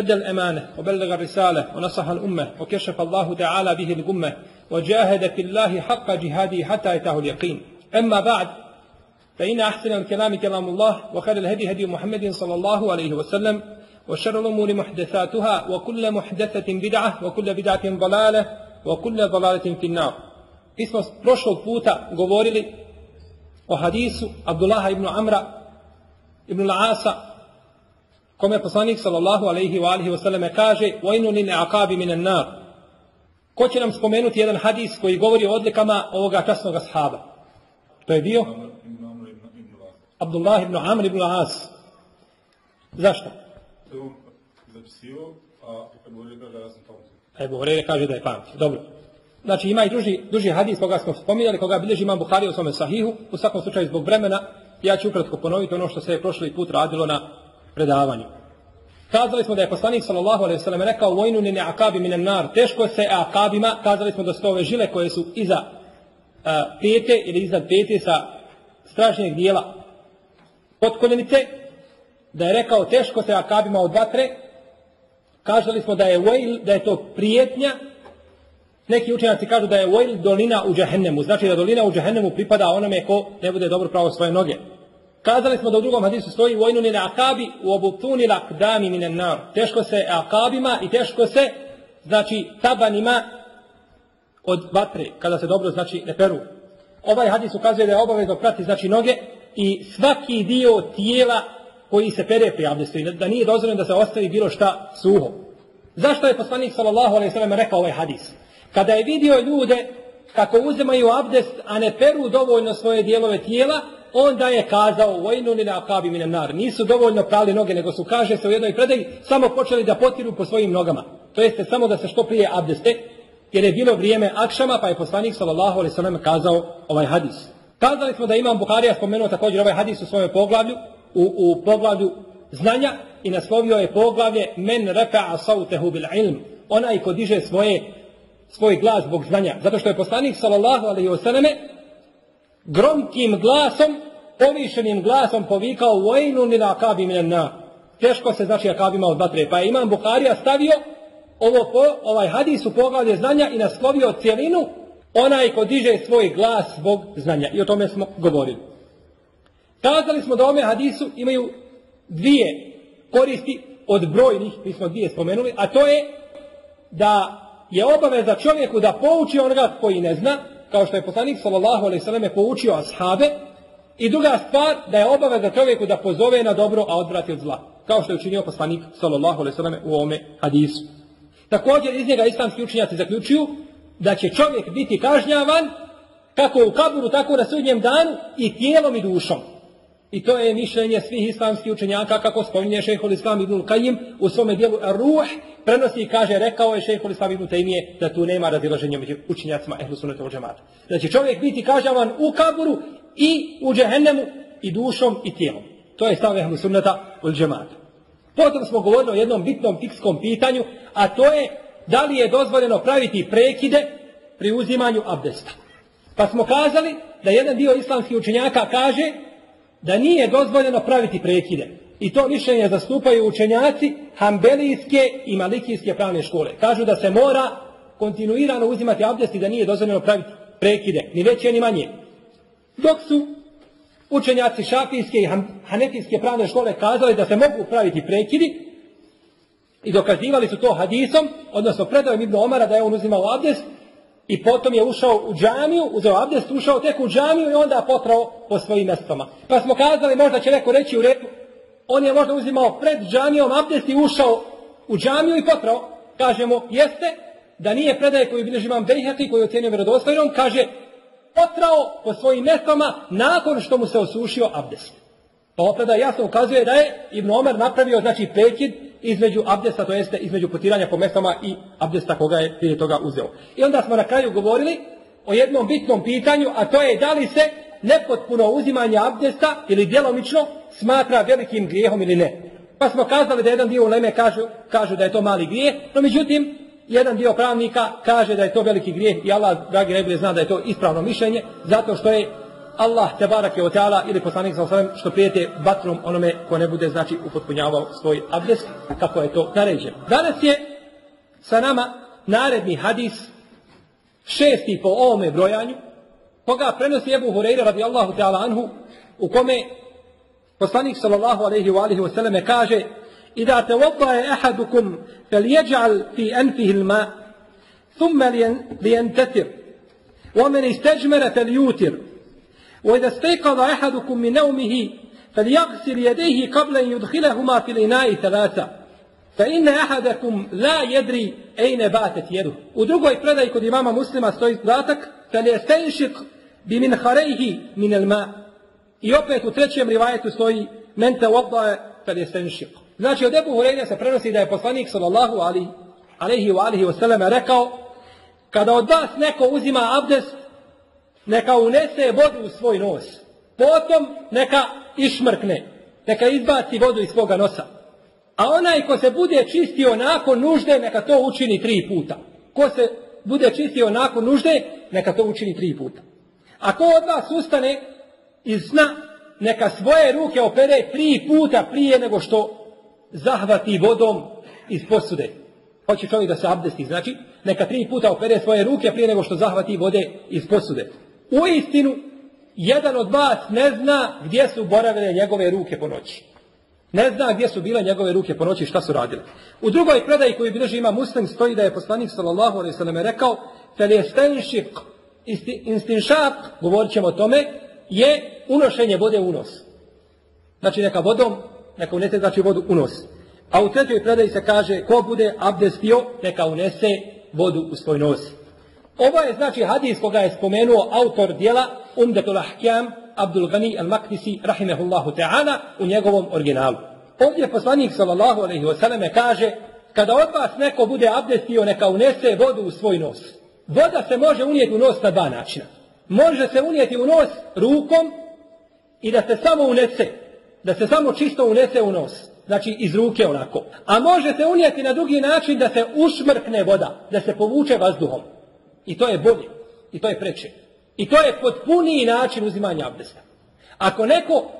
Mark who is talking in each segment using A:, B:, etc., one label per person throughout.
A: أدى الأمانة وبلغ الرسالة ونصح الأمة وكشف الله تعالى به الغمة وجاهد في الله حق جهاده حتى أتاه اليقين. أما بعد فإن أحسن الكلام كلام الله وخير الهدي هدي محمد صلى الله عليه وسلم وشر الأمور محدثاتها وكل محدثة بدعة وكل بدعة ضلالة وكل ضلالة في النار. Mi smo prošlog puta govorili o hadisu Abdullaha ibn Amra La'asa kome poslanik sallallahu alaihi wa alihi wasallam kaže vojnu lil aqabi minan nar ko će nam spomenuti jedan hadis koji govori o odlikama ovoga časnog ashaba to je bio Abdullah ibn Amr ibn As zašto? Ebu Horeire kaže da je pamtio. Dobro. Znači ima i duži, duži hadis koga smo spominjali, koga bilježi imam Buhari u svome sahihu, u svakom slučaju zbog vremena, ja ću ukratko ponoviti ono što se je prošli put radilo na predavanju. Kazali smo da je poslanik sallallahu alejhi ve sellem rekao vojnu ni akabi minen nar. Teško se akabima, kazali smo da su ove žile koje su iza a, pete ili iza pete sa stražnjeg dijela potkoljenice, da je rekao teško se akabima od vatre, kazali smo da je vojl, da je to prijetnja, neki učenjaci kažu da je vojl dolina u džahennemu, znači da dolina u džahennemu pripada onome ko ne bude dobro pravo svoje noge. Kazali smo da u drugom hadisu stoji vojnu ni akabi u obutuni lakdami minen nar. Teško se akabima i teško se, znači, tabanima od vatre, kada se dobro, znači, ne peru. Ovaj hadis ukazuje da je obavezno prati, znači, noge i svaki dio tijela koji se pere pri abdestu i da nije dozvoljeno da se ostavi bilo šta suho. Zašto je poslanik sallallahu alejhi ve rekao ovaj hadis? Kada je vidio ljude kako uzimaju abdest, a ne peru dovoljno svoje dijelove tijela, onda je kazao vojnu ni na akabi minan nar. Nisu dovoljno prali noge, nego su, kaže se u jednoj predaji, samo počeli da potiru po svojim nogama. To jeste samo da se što prije abdeste, jer je bilo vrijeme akšama, pa je poslanik sallallahu alejhi ve sellem kazao ovaj hadis. Kazali smo da imam Buharija spomenuo također ovaj hadis u svojem poglavlju, u, u poglavlju znanja i naslovio je poglavlje men refa'a sautehu bil ilm. Onaj ko diže svoje, svoj glas zbog znanja. Zato što je poslanik sallallahu selleme gromkim glasom, povišenim glasom povikao vojnu ni na akabi minna. Teško se znači akabima od vatre. Pa je imam Buharija stavio ovo po, ovaj hadis u poglavlje znanja i naslovio cijelinu onaj ko diže svoj glas zbog znanja. I o tome smo govorili. Kazali smo da ome hadisu imaju dvije koristi od brojnih, mi smo dvije spomenuli, a to je da je obaveza čovjeku da pouči onoga koji ne zna, kao što je poslanik sallallahu alejhi ve selleme poučio ashabe, i druga stvar da je obaveza čovjeku da pozove na dobro, a odvrati od zla, kao što je učinio poslanik sallallahu alejhi ve selleme u ovome hadisu. Također iz njega islamski učenjaci zaključuju da će čovjek biti kažnjavan kako u kaburu, tako na sudnjem danu i tijelom i dušom. I to je mišljenje svih islamskih učenjaka, kako spominje šehhul islam ibn Kajim u svome dijelu Ruh, prenosi i kaže, rekao je šehhul islam ibn Tajmije da tu nema razilaženja među učenjacima ehlu džemata. Da će čovjek biti kažavan u kaburu i u džehennemu i dušom i tijelom. To je stav ehlu sunnata od džemata. Potom smo govorili o jednom bitnom fikskom pitanju, a to je da li je dozvoljeno praviti prekide pri uzimanju abdesta. Pa smo kazali da jedan dio islamskih učenjaka kaže da nije dozvoljeno praviti prekide. I to mišljenje zastupaju učenjaci hambelijske i malikijske pravne škole. Kažu da se mora kontinuirano uzimati abdest i da nije dozvoljeno praviti prekide, ni veće ni manje. Dok su učenjaci šafijske i hanefijske pravne škole kazali da se mogu praviti prekidi i dokazivali su to hadisom, odnosno predao Ibn Omara da je on uzimao abdest I potom je ušao u džamiju, uzeo abdest, ušao tek u džamiju i onda potrao po svojim mjestama. Pa smo kazali, možda će neko reći u redu, on je možda uzimao pred džamijom abdest i ušao u džamiju i potrao. Kažemo, jeste, da nije predaje koju bilježi imam Bejhati, koju ocjenio vjerodostojnom, kaže, potrao po svojim mjestama nakon što mu se osušio abdest. Pa opreda jasno ukazuje da je Ibn Omer napravio, znači, prekid između abdesta, to jeste između potiranja po mestama i abdesta koga je prije toga uzeo. I onda smo na kraju govorili o jednom bitnom pitanju, a to je da li se nepotpuno uzimanje abdesta ili djelomično smatra velikim grijehom ili ne. Pa smo kazali da jedan dio uleme kažu, kažu da je to mali grijeh, no međutim, jedan dio pravnika kaže da je to veliki grijeh i Allah, dragi najbolje, zna da je to ispravno mišljenje, zato što je Allah te barake o teala ili poslanik sa osvrame što prijete vatrom onome ko ne bude znači upotpunjavao svoj abdest kako je to naređeno. Danas je sa nama naredni hadis šesti po ovome brojanju koga prenosi Ebu Hureyre radijallahu ta'ala anhu u kome poslanik sallallahu alaihi wa alihi wasallam kaže إذا توضأ أحدكم فليجعل في أنفه الماء ثم لينتثر ومن استجمر فليوتر وإذا استيقظ أحدكم من نومه فليغسل يديه قبل أن يدخلهما في الإناء ثلاثة. فإن أحدكم لا يدري أين باتت يده. ودرغو إفرادة يكود إمام مسلم أستوي ذاتك فليستنشق بمن خريه من الماء. يوبيت وتريتشم رواية أستوي من توضع فليستنشق. Znači, od Ebu Hureyne se prenosi da je poslanik sallallahu alihi, alihi kada od vas neko uzima abdest, neka unese vodu u svoj nos. Potom neka išmrkne, neka izbaci vodu iz svoga nosa. A onaj ko se bude čistio nakon nužde, neka to učini tri puta. Ko se bude čistio nakon nužde, neka to učini tri puta. Ako od vas ustane iz sna, neka svoje ruke opere tri puta prije nego što zahvati vodom iz posude. Hoće čovjek da se abdesti, znači, neka tri puta opere svoje ruke prije nego što zahvati vode iz posude. U istinu, jedan od vas ne zna gdje su boravile njegove ruke po noći. Ne zna gdje su bile njegove ruke po noći i šta su radile. U drugoj predaji koju bilježi ima muslim stoji da je poslanik sallallahu alaihi sallam rekao fel je instinšak, govorit ćemo o tome, je unošenje vode u nos. Znači neka vodom, neka unese znači vodu u nos. A u trećoj predaji se kaže ko bude abdestio, neka unese vodu u svoj nos. Ovo je znači hadis koga je spomenuo autor dijela Umdatul Ahkam Abdul Gani al-Makdisi rahimehullahu ta'ala u njegovom originalu. Ovdje poslanik sallallahu alaihi wasallam kaže kada od vas neko bude abdestio neka unese vodu u svoj nos. Voda se može unijeti u nos na dva načina. Može se unijeti u nos rukom i da se samo unese, da se samo čisto unese u nos. Znači iz ruke onako. A može se unijeti na drugi način da se ušmrkne voda, da se povuče vazduhom. I to je bolje. I to je preče. I to je potpuniji način uzimanja abdesta. Ako neko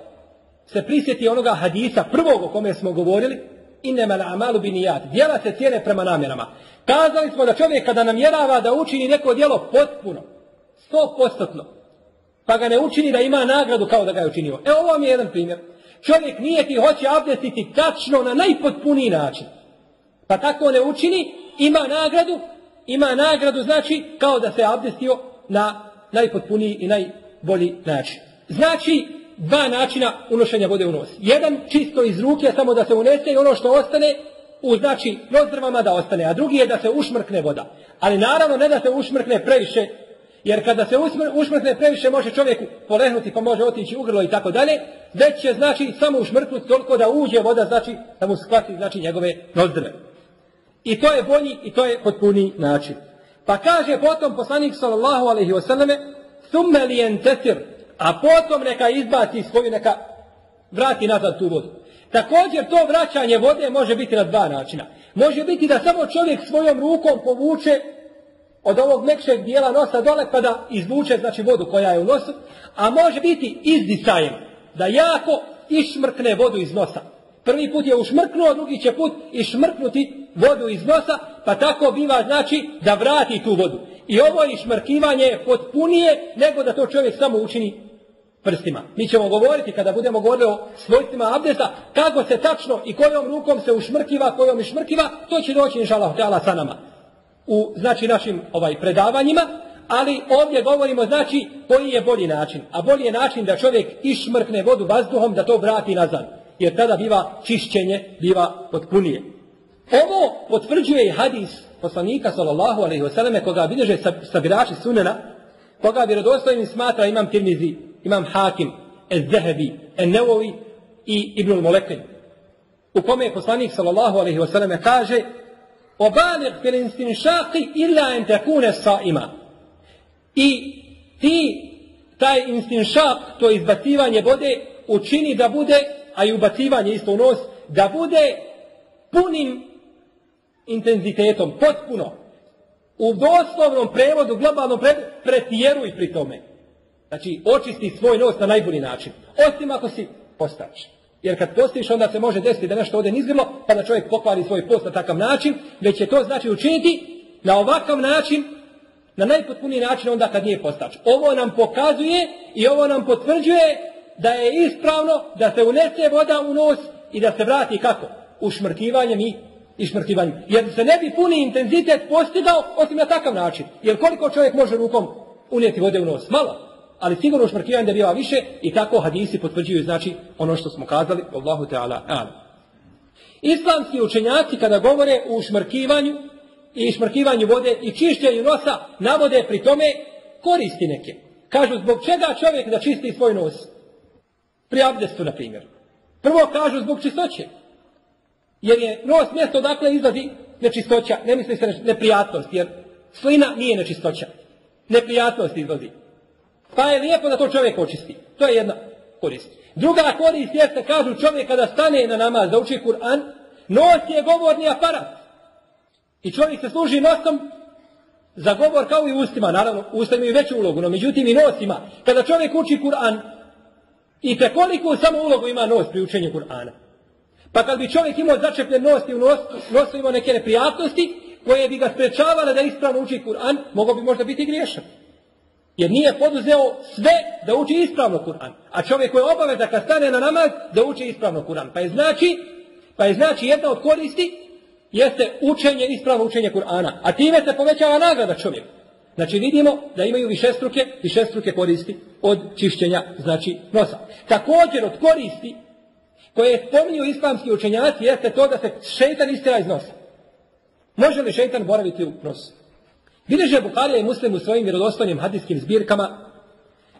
A: se prisjeti onoga hadisa prvog o kome smo govorili, innema la amalu binijat, djela se cijene prema namjerama. Kazali smo da čovjek kada namjerava da učini neko djelo potpuno, sto postotno, pa ga ne učini da ima nagradu kao da ga je učinio. Evo ovo vam je jedan primjer. Čovjek nije ti hoće abdestiti tačno na najpotpuniji način. Pa tako ne učini, ima nagradu, ima nagradu znači kao da se abdestio na najpotpuniji i najbolji način. Znači, dva načina unošenja vode u nos. Jedan čisto iz ruke, samo da se unese i ono što ostane, u znači nozdrvama da ostane, a drugi je da se ušmrkne voda. Ali naravno ne da se ušmrkne previše, jer kada se ušmrkne previše može čovjeku polehnuti pa može otići u grlo i tako dalje, već će znači samo ušmrknuti toliko da uđe voda, znači da mu shvati znači njegove nozdrve. I to je bolji i to je potpuni način. Pa kaže potom poslanik sallallahu alaihi wasallame thumme li entetir, a potom neka izbaci svoju, neka vrati nazad tu vodu. Također to vraćanje vode može biti na dva načina. Može biti da samo čovjek svojom rukom povuče od ovog mekšeg dijela nosa dole pa da izvuče znači vodu koja je u nosu, a može biti izdisajem, da jako išmrkne vodu iz nosa. Prvi put je ušmrknuo, drugi će put išmrknuti vodu iz nosa, pa tako biva znači da vrati tu vodu. I ovo išmrkivanje je potpunije nego da to čovjek samo učini prstima. Mi ćemo govoriti kada budemo govorili o svojstvima abdesta, kako se tačno i kojom rukom se ušmrkiva, kojom išmrkiva, to će doći inšalah teala sa nama. U znači našim ovaj predavanjima, ali ovdje govorimo znači koji je bolji način. A bolji je način da čovjek išmrkne vodu vazduhom, da to vrati nazad jer tada biva čišćenje, biva potpunije. Ovo potvrđuje i hadis poslanika sallallahu alaihi wasallam koga bilježe sabirači sunena, koga vjerodostojnim smatra imam Tirmizi, imam Hakim, El Zehebi, i Ibnul Molekin. U kome je poslanik sallallahu alaihi wasallam kaže Obalig fil instinšaki illa en tekune sa ima. I ti, taj instinšak, to izbacivanje vode, učini da bude, a i ubacivanje isto u nos, da bude punim intenzitetom, potpuno. U doslovnom prevodu, globalnom prevodu, pretjeruj pri tome. Znači, očisti svoj nos na najbolji način. Osim ako si postač. Jer kad postiš, onda se može desiti da nešto ode nizgrlo, pa da čovjek pokvari svoj post na takav način, već će to znači učiniti na ovakav način, na najpotpuniji način onda kad nije postač. Ovo nam pokazuje i ovo nam potvrđuje da je ispravno da se unese voda u nos i da se vrati kako? Ušmrkivanjem i i šmrkivanjem. Jer se ne bi puni intenzitet postigao osim na takav način. Jer koliko čovjek može rukom unijeti vode u nos? Malo. Ali sigurno šmrkivanje da biva više i tako hadisi potvrđuju znači ono što smo kazali. Allahu Teala alim. Islamski učenjaci kada govore o šmrkivanju i šmrkivanju vode i čišćenju nosa navode pri tome koristi neke. Kažu zbog čega čovjek da čisti svoj nos? Pri abdestu, na primjer. Prvo kažu zbog čistoće. Jer je nos mjesto odakle izlazi nečistoća. Ne misli se neprijatnost, jer slina nije nečistoća. Neprijatnost izlazi. Pa je lijepo da to čovjek očisti. To je jedna korist. Druga korist jeste, kažu čovjek kada stane na namaz da uči Kur'an, nos je govorni aparat. I čovjek se služi nosom za govor kao i ustima. Naravno, usta imaju veću ulogu, no međutim i nos ima. Kada čovjek uči Kur'an, i te koliko samo ulogu ima nos pri učenju Kur'ana. Pa kad bi čovjek imao začepljen nos i u nos, nosu imao neke neprijatnosti, koje bi ga sprečavale da ispravno uči Kur'an, mogao bi možda biti griješan. Jer nije poduzeo sve da uči ispravno Kur'an. A čovjek je obaveza kad stane na namaz da uči ispravno Kur'an. Pa je znači, pa je znači jedna od koristi jeste učenje, ispravno učenje Kur'ana. A time se povećava nagrada čovjek. Znači vidimo da imaju višestruke, višestruke koristi od čišćenja, znači nosa. Također od koristi koje spominju islamski učenjaci jeste to da se šeitan istira iz nosa. Može li šeitan boraviti u nosu? Bileže Bukharija i Muslim u svojim vjerodostojnim hadijskim zbirkama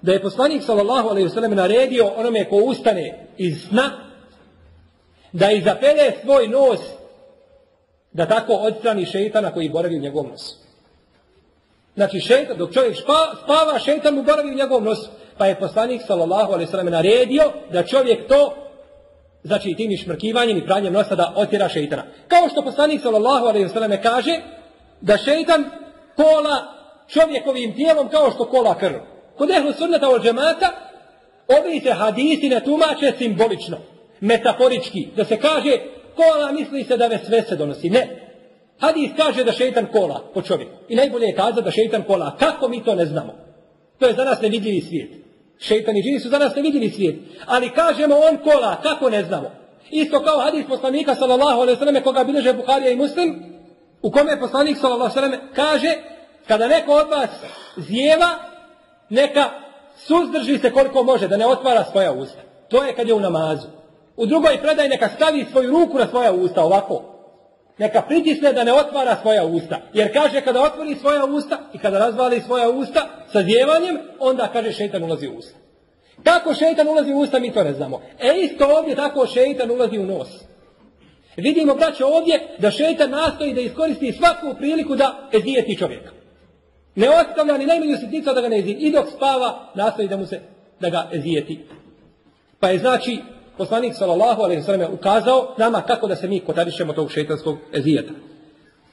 A: da je poslanik sallallahu alejhi ve sellem naredio onome ko ustane iz sna da izapere svoj nos da tako odstrani šeitana koji boravi u njegovom nosu. Znači šeitan, dok čovjek špa, spava, šeitan mu boravi u njegovom nosu. Pa je poslanik sallallahu alejhi ve sellem naredio da čovjek to znači tim šmrkivanjem i pranjem nosa da otjera šeitana. Kao što poslanik sallallahu alejhi ve sellem kaže da šeitan kola čovjekovim tijelom kao što kola krv. Kod ehlu sunnata od džemata, ovi se hadisi ne tumače simbolično, metaforički, da se kaže kola misli se da ve sve se donosi. Ne. Hadis kaže da šeitan kola po čovjeku. I najbolje je kazati da šeitan kola. Kako mi to ne znamo? To je za nas nevidljivi svijet. Šeitan i džini su za nas nevidljivi svijet. Ali kažemo on kola, kako ne znamo? Isto kao hadis poslanika sallallahu alejhi ve selleme koga bilježe Buharija i Muslim, u kome poslanik sallallahu alejhi ve selleme kaže kada neko od vas zjeva, neka suzdrži se koliko može, da ne otvara svoja usta. To je kad je u namazu. U drugoj predaj neka stavi svoju ruku na svoja usta, ovako. Neka pritisne da ne otvara svoja usta. Jer kaže kada otvori svoja usta i kada razvali svoja usta sa zjevanjem, onda kaže šeitan ulazi u usta. Kako šeitan ulazi u usta, mi to ne znamo. E isto ovdje tako šeitan ulazi u nos. Vidimo, braćo, ovdje da šeitan nastoji da iskoristi svaku priliku da ezijeti čovjeka. Ne ostavlja ni najmanju sitnicu da ga ne ezijeti. I dok spava, nastoji da mu se, da ga ezijeti. Pa je znači, poslanik sallallahu alaihi sallam ukazao nama kako da se mi kotarišemo tog šeitanskog ezijeta.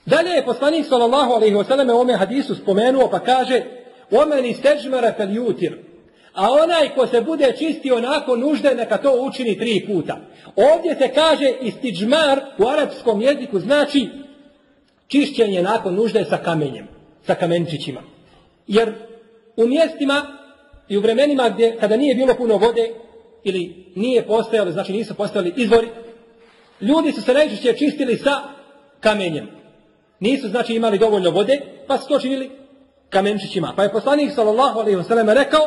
A: Dalje je poslanik sallallahu alaihi sallam u ome hadisu spomenuo pa kaže Omen isteđmara fel jutir. A onaj ko se bude čistio nakon nužde, neka to učini tri puta. Ovdje se kaže istiđmar u arapskom jeziku znači čišćenje nakon nužde sa kamenjem, sa kamenčićima. Jer u mjestima i u vremenima gdje, kada nije bilo puno vode, ili nije postojalo, znači nisu postojali izvori, ljudi su se najčešće čistili sa kamenjem. Nisu znači imali dovoljno vode, pa su to činili kamenčićima. Pa je poslanik sallallahu alejhi ve rekao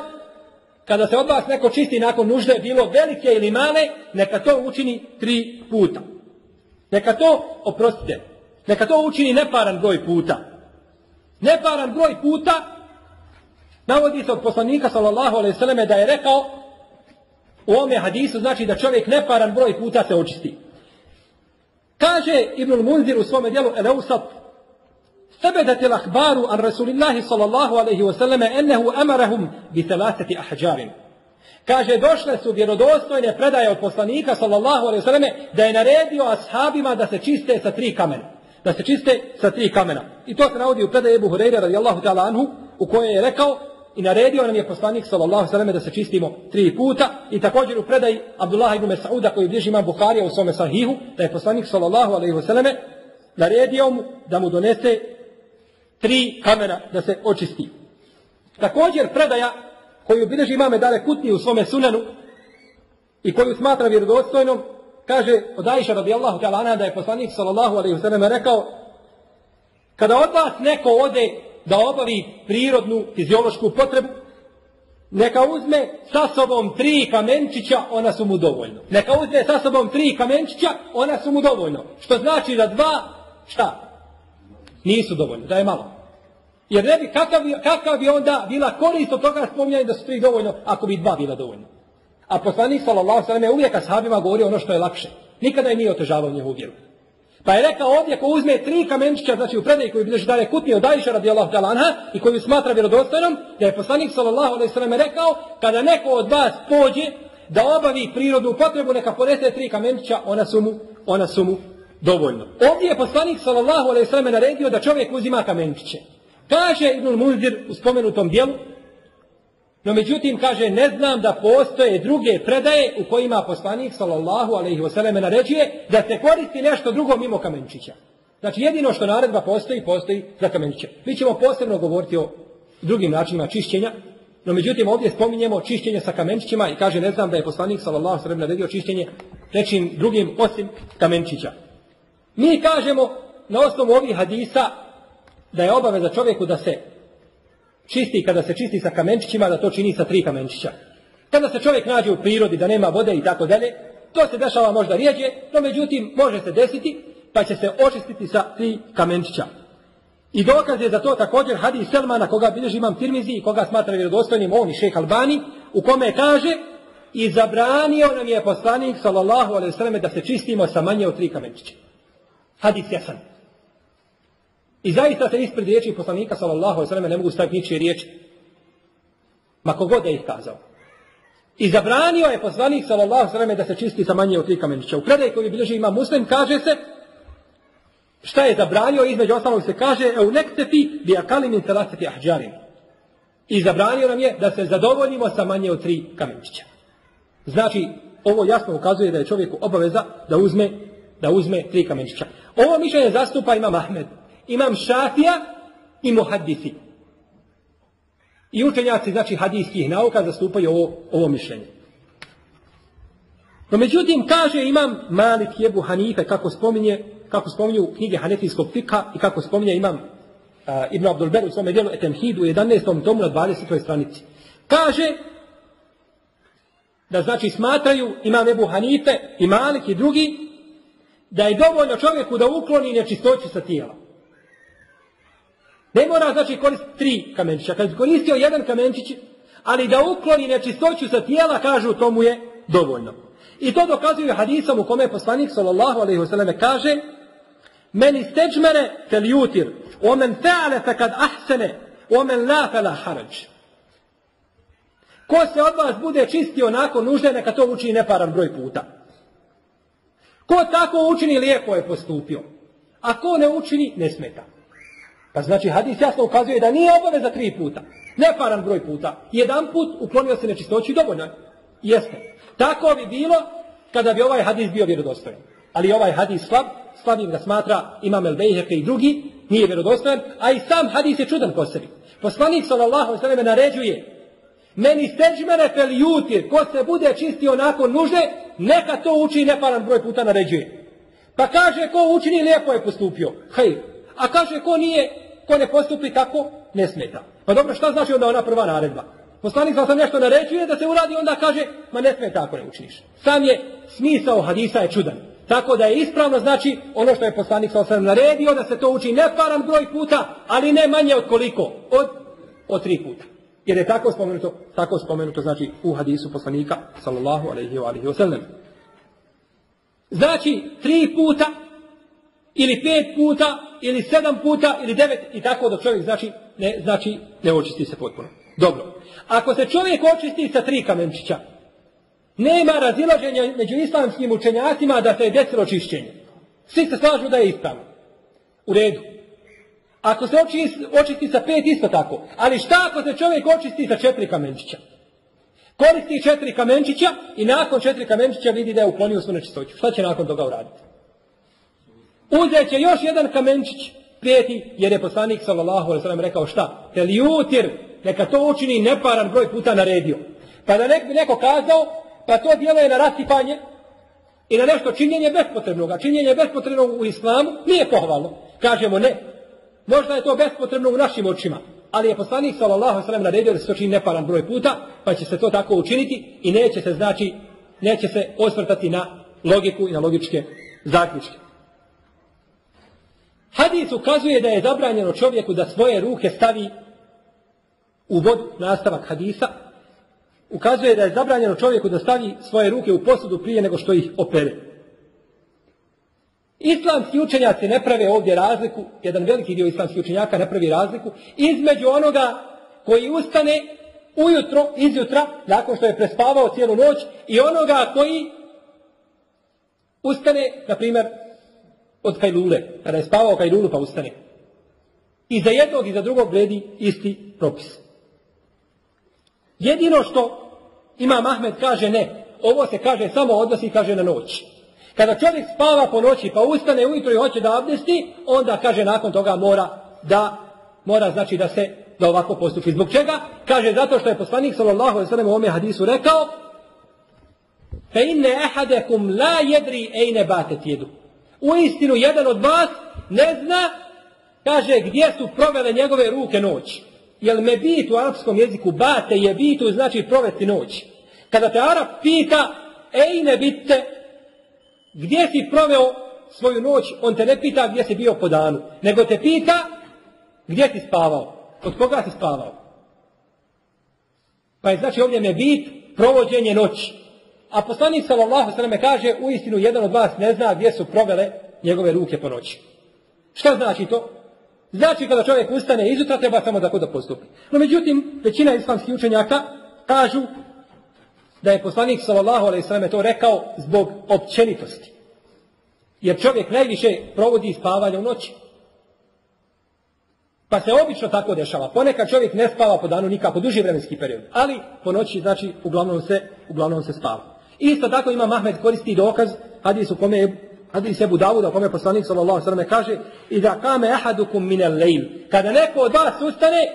A: kada se od vas neko čisti nakon nužde, bilo velike ili male, neka to učini tri puta. Neka to, oprostite, neka to učini neparan broj puta. Neparan broj puta navodi se od poslanika sallallahu alejhi ve da je rekao u ome hadisu znači da čovjek neparan broj puta se očisti. Kaže Ibn Munzir u svome dijelu Eleusat Sebedat il an Rasulillahi sallallahu alaihi wasallame ennehu amarahum bi telateti ahđarin. Kaže, došle su vjerodostojne predaje od poslanika sallallahu alaihi wasallame da je naredio ashabima da se čiste sa tri kamena. Da se čiste sa tri kamena. I to se navodi u predaje Ebu Hureyre radijallahu ta'ala anhu u kojoj je rekao i naredio nam je poslanik sallallahu alejhi da se čistimo tri puta i također u predaji Abdullah ibn Mas'uda koji bliži imam Buharija u svome sahihu da je poslanik sallallahu alejhi ve naredio mu da mu donese tri kamena da se očisti. Također predaja koju bilježi imame Dale Kutni u svome sunanu i koju smatra vjerodostojnom, kaže od Aisha radijallahu ta'ala da je poslanik sallallahu alaihi wasallam rekao kada od vas neko ode da obavi prirodnu fiziološku potrebu, neka uzme sa sobom tri kamenčića, ona su mu dovoljno. Neka uzme sa sobom tri kamenčića, ona su mu dovoljno. Što znači da dva, šta? Nisu dovoljno, da je malo. Jer ne bi, kakav, kakav bi onda bila korist od toga spominjanja da su tri dovoljno, ako bi dva bila dovoljno. A poslanik sallallahu sallam je uvijek ashabima govorio ono što je lakše. Nikada je nije otežavao njegovu vjeru. Pa je rekao ovdje ko uzme tri kamenčića, znači u predaji koji bilježi dalje kutni od Aisha radijallahu anha i koju smatra vjerodostojnom, da je poslanik sallallahu alejhi ve rekao kada neko od vas pođe da obavi prirodnu potrebu, neka ponese tri kamenčića, ona su mu, ona su mu dovoljno. Ovdje je poslanik sallallahu alejhi ve naredio da čovjek uzima kamenčiće. Kaže Ibn Munzir u spomenutom dijelu, no međutim kaže ne znam da postoje druge predaje u kojima poslanik sallallahu alejhi ve naređuje da se koristi nešto drugo mimo kamenčića. Znači jedino što naredba postoji, postoji za kamenčiće. Mi ćemo posebno govoriti o drugim načinima čišćenja, no međutim ovdje spominjemo čišćenje sa kamenčićima i kaže ne znam da je poslanik sallallahu alejhi ve naredio čišćenje nečim drugim osim kamenčića. Mi kažemo na osnovu ovih hadisa da je obaveza čovjeku da se čisti kada se čisti sa kamenčićima, da to čini sa tri kamenčića. Kada se čovjek nađe u prirodi da nema vode i tako dalje, to se dešava možda rijeđe, no međutim može se desiti, pa će se očistiti sa tri kamenčića. I dokaz je za to također hadis Selmana koga bilježi imam Tirmizi i koga smatra vjerodostojnim on i šejh Albani, u kome kaže i zabranio nam je poslanik sallallahu alejhi da se čistimo sa manje od tri kamenčića. Hadis jasan. I zaista se ispred riječi poslanika sallallahu alejhi ne mogu staviti ničije riječi. Ma kogod je ih kazao. I zabranio je poslanik sallallahu alejhi da se čisti sa manje od tri kamenića. U predaj koji bilježi ima muslim kaže se šta je zabranio, između ostalog se kaže eu nektefi bi akali min ahđarin. I zabranio nam je da se zadovoljimo sa manje od tri kamenčića. Znači, ovo jasno ukazuje da je čovjeku obaveza da uzme da uzme tri kamenčića. Ovo mišljenje zastupa ima Ahmed imam šafija i muhadisi. I učenjaci, znači hadijskih nauka, zastupaju ovo, ovo mišljenje. No međutim, kaže imam Malik Jebu Hanife, kako spominje, kako spominju knjige Hanefijskog fika i kako spominje imam uh, Ibn Abdul u svome dijelu Etemhidu u 11. tomu na 20. stranici. Kaže da znači smatraju imam Ebu Hanife i Malik i drugi da je dovoljno čovjeku da ukloni nečistoću sa tijela. Ne mora znači koristiti tri kamenčića. Kad koristio jedan kamenčić, ali da ukloni nečistoću sa tijela, kažu to mu je dovoljno. I to dokazuju hadisom u kome poslanik sallallahu alejhi ve kaže: "Men isteđmere fel yutir, wa men fa'ala kad ahsane, wa men la fala haraj." Ko se od vas bude čistio nakon nužde, neka to učini neparan broj puta. Ko tako učini, lijepo je postupio. A ko ne učini, ne smeta. Pa znači hadis jasno ukazuje da nije obaveza tri puta. Neparan broj puta. Jedan put uklonio se nečistoći dovoljno. Jeste. Tako bi bilo kada bi ovaj hadis bio vjerodostojan. Ali ovaj hadis slab, slabim ga smatra Imam El Bejheke i drugi, nije vjerodostojan, a i sam hadis je čudan po sebi. Poslanik sallallahu sallam naređuje meni steđmene fel jutir, ko se bude čistio nakon nužde, neka to uči neparan broj puta naređuje. Pa kaže ko učini lijepo je postupio. Hej, a kaže ko nije, ko ne postupi tako, ne smeta. Pa dobro, šta znači onda ona prva naredba? Poslanik sam nešto naređuje da se uradi, onda kaže, ma ne smeta ako ne učiniš. Sam je, smisao hadisa je čudan. Tako da je ispravno znači ono što je poslanik sam naredio da se to uči ne paran broj puta, ali ne manje od koliko? Od, od tri puta. Jer je tako spomenuto, tako spomenuto znači u hadisu poslanika sallallahu alaihi wa alaihi wa Znači, tri puta ili pet puta ili sedam puta, ili devet, i tako da čovjek znači ne, znači, ne očisti se potpuno. Dobro. Ako se čovjek očisti sa tri kamenčića, nema razilaženja među islamskim učenjacima da se je desilo. Svi se slažu da je ispravno. U redu. Ako se očisti, očisti sa pet, isto tako. Ali šta ako se čovjek očisti sa četiri kamenčića? Koristi četiri kamenčića i nakon četiri kamenčića vidi da je uklonio svu nečistoću. Šta će nakon toga uraditi? Uzet će još jedan kamenčić, prijeti, jer je poslanik sallallahu alejhi ve rekao šta? Tel jutir, neka to učini neparan broj puta naredio. Pa da nek bi neko kazao, pa to djeluje na rasipanje i na nešto činjenje bespotrebnog. A činjenje bespotrebnog u islamu nije pohvalno. Kažemo ne. Možda je to bespotrebno u našim očima. Ali je poslanik sallallahu alejhi ve naredio da se to čini neparan broj puta, pa će se to tako učiniti i neće se znači neće se osvrtati na logiku i na logičke zaključke. Hadis ukazuje da je zabranjeno čovjeku da svoje ruke stavi u vodu, nastavak hadisa, ukazuje da je zabranjeno čovjeku da stavi svoje ruke u posudu prije nego što ih opere. Islamski učenjaci ne prave ovdje razliku, jedan veliki dio islamskih učenjaka ne pravi razliku, između onoga koji ustane ujutro, izjutra, nakon što je prespavao cijelu noć, i onoga koji ustane, na primjer, od Kajlule, kada je spavao Kajlulu pa ustane. I za jednog i za drugog vredi isti propis. Jedino što ima Mahmed kaže ne, ovo se kaže samo odnosi kaže na noć. Kada čovjek spava po noći pa ustane ujutro i hoće da abdesti, onda kaže nakon toga mora da mora znači da se da ovako postupi. Zbog čega? Kaže zato što je poslanik sallallahu alejhi ve sellem u ome hadisu rekao: "Fa inne ahadakum la yadri ayna batat jedu." U jedan od vas ne zna kaže gdje su provele njegove ruke noć. Jel me bit u arapskom jeziku bate je bitu znači provesti noć. Kada te Arab pita ej ne bitte gdje si proveo svoju noć, on te ne pita gdje si bio po danu, nego te pita gdje si spavao, od koga si spavao. Pa je znači ovdje ne bit provođenje noći. A poslanik sallallahu sallam kaže u istinu jedan od vas ne zna gdje su provele njegove ruke po noći. Šta znači to? Znači kada čovjek ustane izutra treba samo tako da postupi. No međutim, većina islamskih učenjaka kažu da je poslanik sallallahu alejhi ve to rekao zbog općenitosti. Jer čovjek najviše provodi spavanje u noći. Pa se obično tako dešava. Ponekad čovjek ne spava po danu nikako duži vremenski period, ali po noći znači uglavnom se uglavnom se spava. Isto tako ima Mahmed koristi dokaz hadis u kome Hadis Ebu Davuda u kome poslanik sallallahu ve kaže: "I da kame ahadukum min al-layl." Kada neko od vas ustane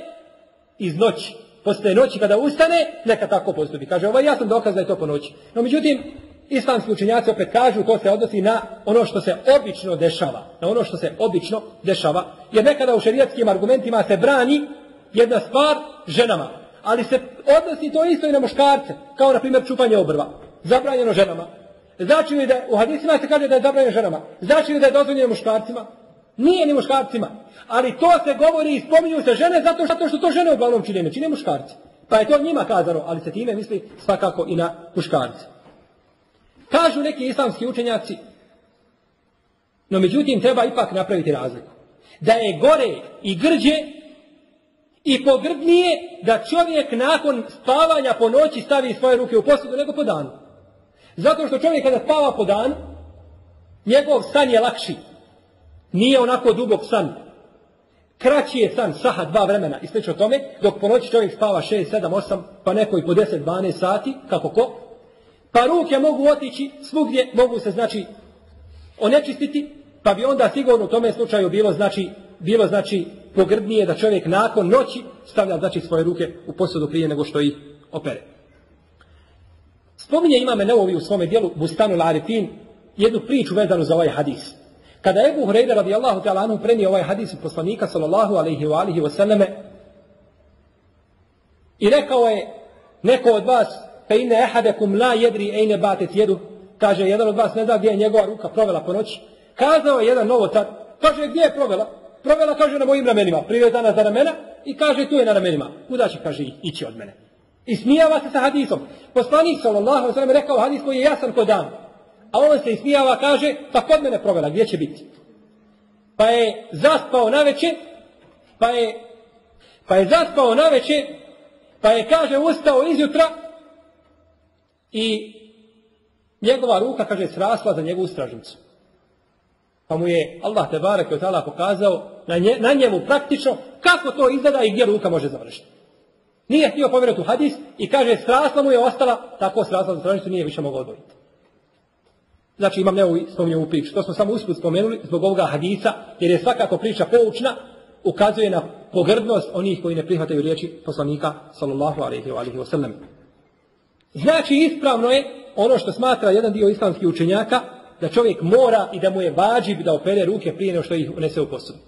A: iz noći, posle noći kada ustane, neka tako postupi. Kaže, ovaj ja sam dokaz da je to po noći. No međutim, islamski učenjaci opet kažu, to se odnosi na ono što se obično dešava. Na ono što se obično dešava. Jer nekada u šerijatskim argumentima se brani jedna stvar ženama. Ali se odnosi to isto i na muškarce. Kao na primjer čupanje obrva. Zabranjeno ženama. Znači li da u hadisima se kaže da je zabranjeno ženama? Znači li da je dozvoljeno muškarcima? Nije ni muškarcima. Ali to se govori i spominju se žene zato što, što to žene uglavnom čine, ne čine muškarci. Pa je to njima kazano, ali se time misli svakako i na muškarce. Kažu neki islamski učenjaci, no međutim treba ipak napraviti razliku. Da je gore i grđe i pogrdnije da čovjek nakon spavanja po noći stavi svoje ruke u posudu nego po danu. Zato što čovjek kada spava po danu, njegov san je lakši. Nije onako dubog san. Kraći je san, saha, dva vremena i slično tome, dok po noći čovjek spava 6, 7, 8, pa neko i po 10, 12 sati, kako ko. Pa ruke mogu otići svugdje, mogu se znači onečistiti, pa bi onda sigurno u tome slučaju bilo znači, bilo znači pogrdnije da čovjek nakon noći stavlja znači svoje ruke u posudu prije nego što ih opere. Spominje imame Neovi u svome dijelu Bustanu Larifin jednu priču vezanu za ovaj hadis. Kada je Ebu Hureyre radijallahu ta'ala anhu prenio ovaj hadis od poslanika sallallahu alaihi wa alihi wa sallame i rekao je neko od vas fe inne ehadekum la jedri ejne batet jedu kaže jedan od vas ne zna gdje je njegova ruka provela po noći. Kazao je jedan novotar kaže gdje je provela? Provela kaže na mojim ramenima. Privezana za ramena i kaže tu je na ramenima. Kuda će kaže ići od mene i smijava se sa hadisom poslanik sallallahu wa sallam rekao hadis koji je jasan kod dan A on se ismijava, kaže, pa kod mene provela, gdje će biti? pa je zaspao na pa je, pa je zaspao na pa je, kaže, ustao izjutra i njegova ruka, kaže, srasla za njegovu stražnicu. Pa mu je Allah te barek pokazao na, na njemu praktično kako to izgleda i gdje ruka može završiti. Nije htio povjerati u hadis i kaže strasla mu je ostala, tako strasla za stražnicu nije više mogao odvojiti. Znači imam neovu spominju u priču. To smo samo usput spomenuli zbog ovoga hadisa, jer je svakako priča poučna, ukazuje na pogrdnost onih koji ne prihvataju riječi poslanika sallallahu alaihi wa sallam. Znači ispravno je ono što smatra jedan dio islamskih učenjaka, da čovjek mora i da mu je vađib da opere ruke prije nego što ih unese u posudu.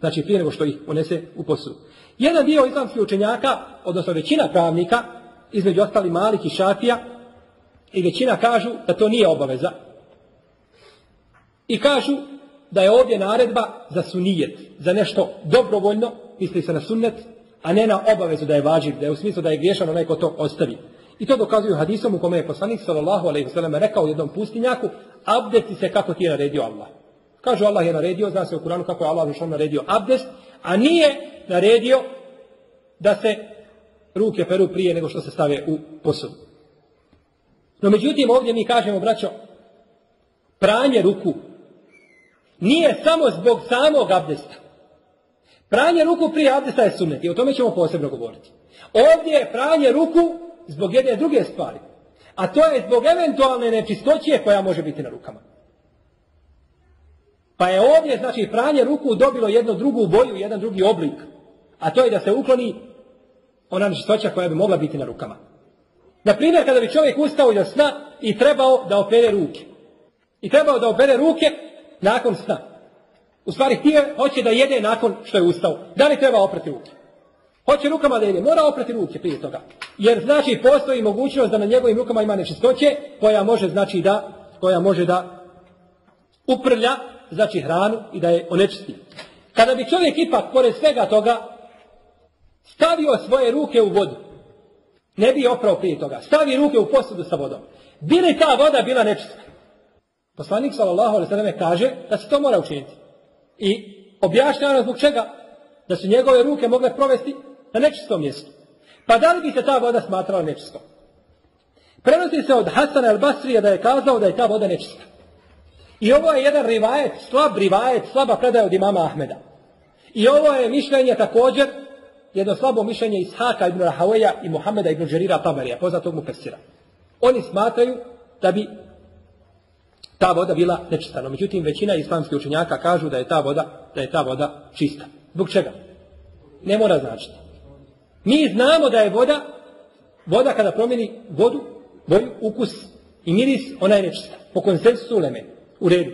A: Znači prije nego što ih unese u posudu. Jedan dio islamskih učenjaka, odnosno većina pravnika, između ostali malih i šafija, i većina kažu da to nije obaveza. I kažu da je ovdje naredba za sunijet, za nešto dobrovoljno, misli se na sunnet, a ne na obavezu da je važiv, da je u smislu da je griješan onaj ko to ostavi. I to dokazuju hadisom u kome je poslanik sallallahu alejhi ve rekao jednom pustinjaku: "Abdesti se kako ti je naredio Allah." Kažu Allah je naredio, zna se u Kuranu kako je Allah naredio abdest, a nije naredio da se ruke peru prije nego što se stave u posudu. No međutim ovdje mi kažemo, braćo, pranje ruku nije samo zbog samog abdesta. Pranje ruku prije abdesta je sunnet i o tome ćemo posebno govoriti. Ovdje je pranje ruku zbog jedne druge stvari. A to je zbog eventualne nečistoće koja može biti na rukama. Pa je ovdje, znači, pranje ruku dobilo jednu drugu boju, jedan drugi oblik. A to je da se ukloni ona nečistoća koja bi mogla biti na rukama. Na primjer, kada bi čovjek ustao iz sna i trebao da opere ruke. I trebao da opere ruke nakon sna. U stvari htio hoće da jede nakon što je ustao. Da li treba oprati ruke? Hoće rukama da jede, mora oprati ruke prije toga. Jer znači postoji mogućnost da na njegovim rukama ima nečistoće koja može znači da koja može da uprlja znači hranu i da je onečisti. Kada bi čovjek ipak pored svega toga stavio svoje ruke u vodu, ne bi oprao prije toga, stavi ruke u posudu sa vodom, bi li ta voda bila nečista? Poslanik alejhi kaže da se to mora učiniti. I objašnjava zbog čega da su njegove ruke mogle provesti na nečistom mjestu. Pa da li bi se ta voda smatrala nečistom? Prenosi se od Hasana al-Basrija da je kazao da je ta voda nečista. I ovo je jedan rivajet, slab rivajet, slaba predaja od imama Ahmeda. I ovo je mišljenje također, jedno slabo mišljenje Ishaka ibn Rahaweja i Muhameda ibn Žerira Tabarija, poznatog mu Pesira. Oni smatraju da bi ta voda bila nečista. No, međutim, većina islamskih učenjaka kažu da je ta voda, da je ta voda čista. Zbog čega? Ne mora značiti. Mi znamo da je voda, voda kada promijeni vodu, boju, ukus i miris, ona je nečista. Po konsensusu uleme. U redu.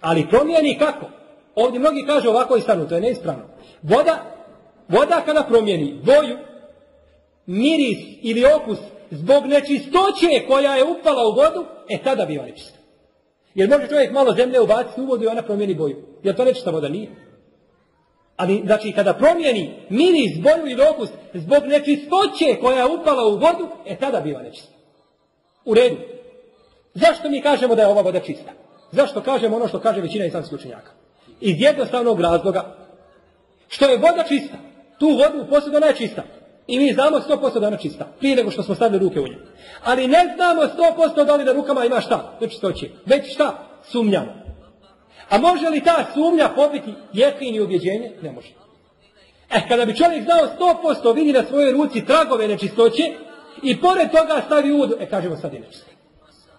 A: Ali promijeni kako? Ovdje mnogi kažu ovako i stanu, to je neispravno. Voda, voda kada promijeni boju, miris ili okus zbog nečistoće koja je upala u vodu, e tada biva nečista. Jer može čovjek malo zemlje ubaciti u vodu i ona promijeni boju. Jer to nečista voda nije. Ali, znači, kada promijeni miris, boju i okus zbog nečistoće koja je upala u vodu, e tada biva nečista. U redu. Zašto mi kažemo da je ova voda čista? Zašto kažemo ono što kaže većina islamskih učenjaka? Iz jednostavnog razloga što je voda čista. Tu vodu ona je čista. I mi znamo 100% da ona čista. Prije nego što smo stavili ruke u nju. Ali ne znamo 100% da li na rukama ima šta. Nečistoće. Već šta? Sumnjamo. A može li ta sumnja pobiti jekin i ubjeđenje? Ne može. Eh, kada bi čovjek znao 100% vidi na svojoj ruci tragove nečistoće i pored toga stavi uvodu, e kažemo sad je nečisto.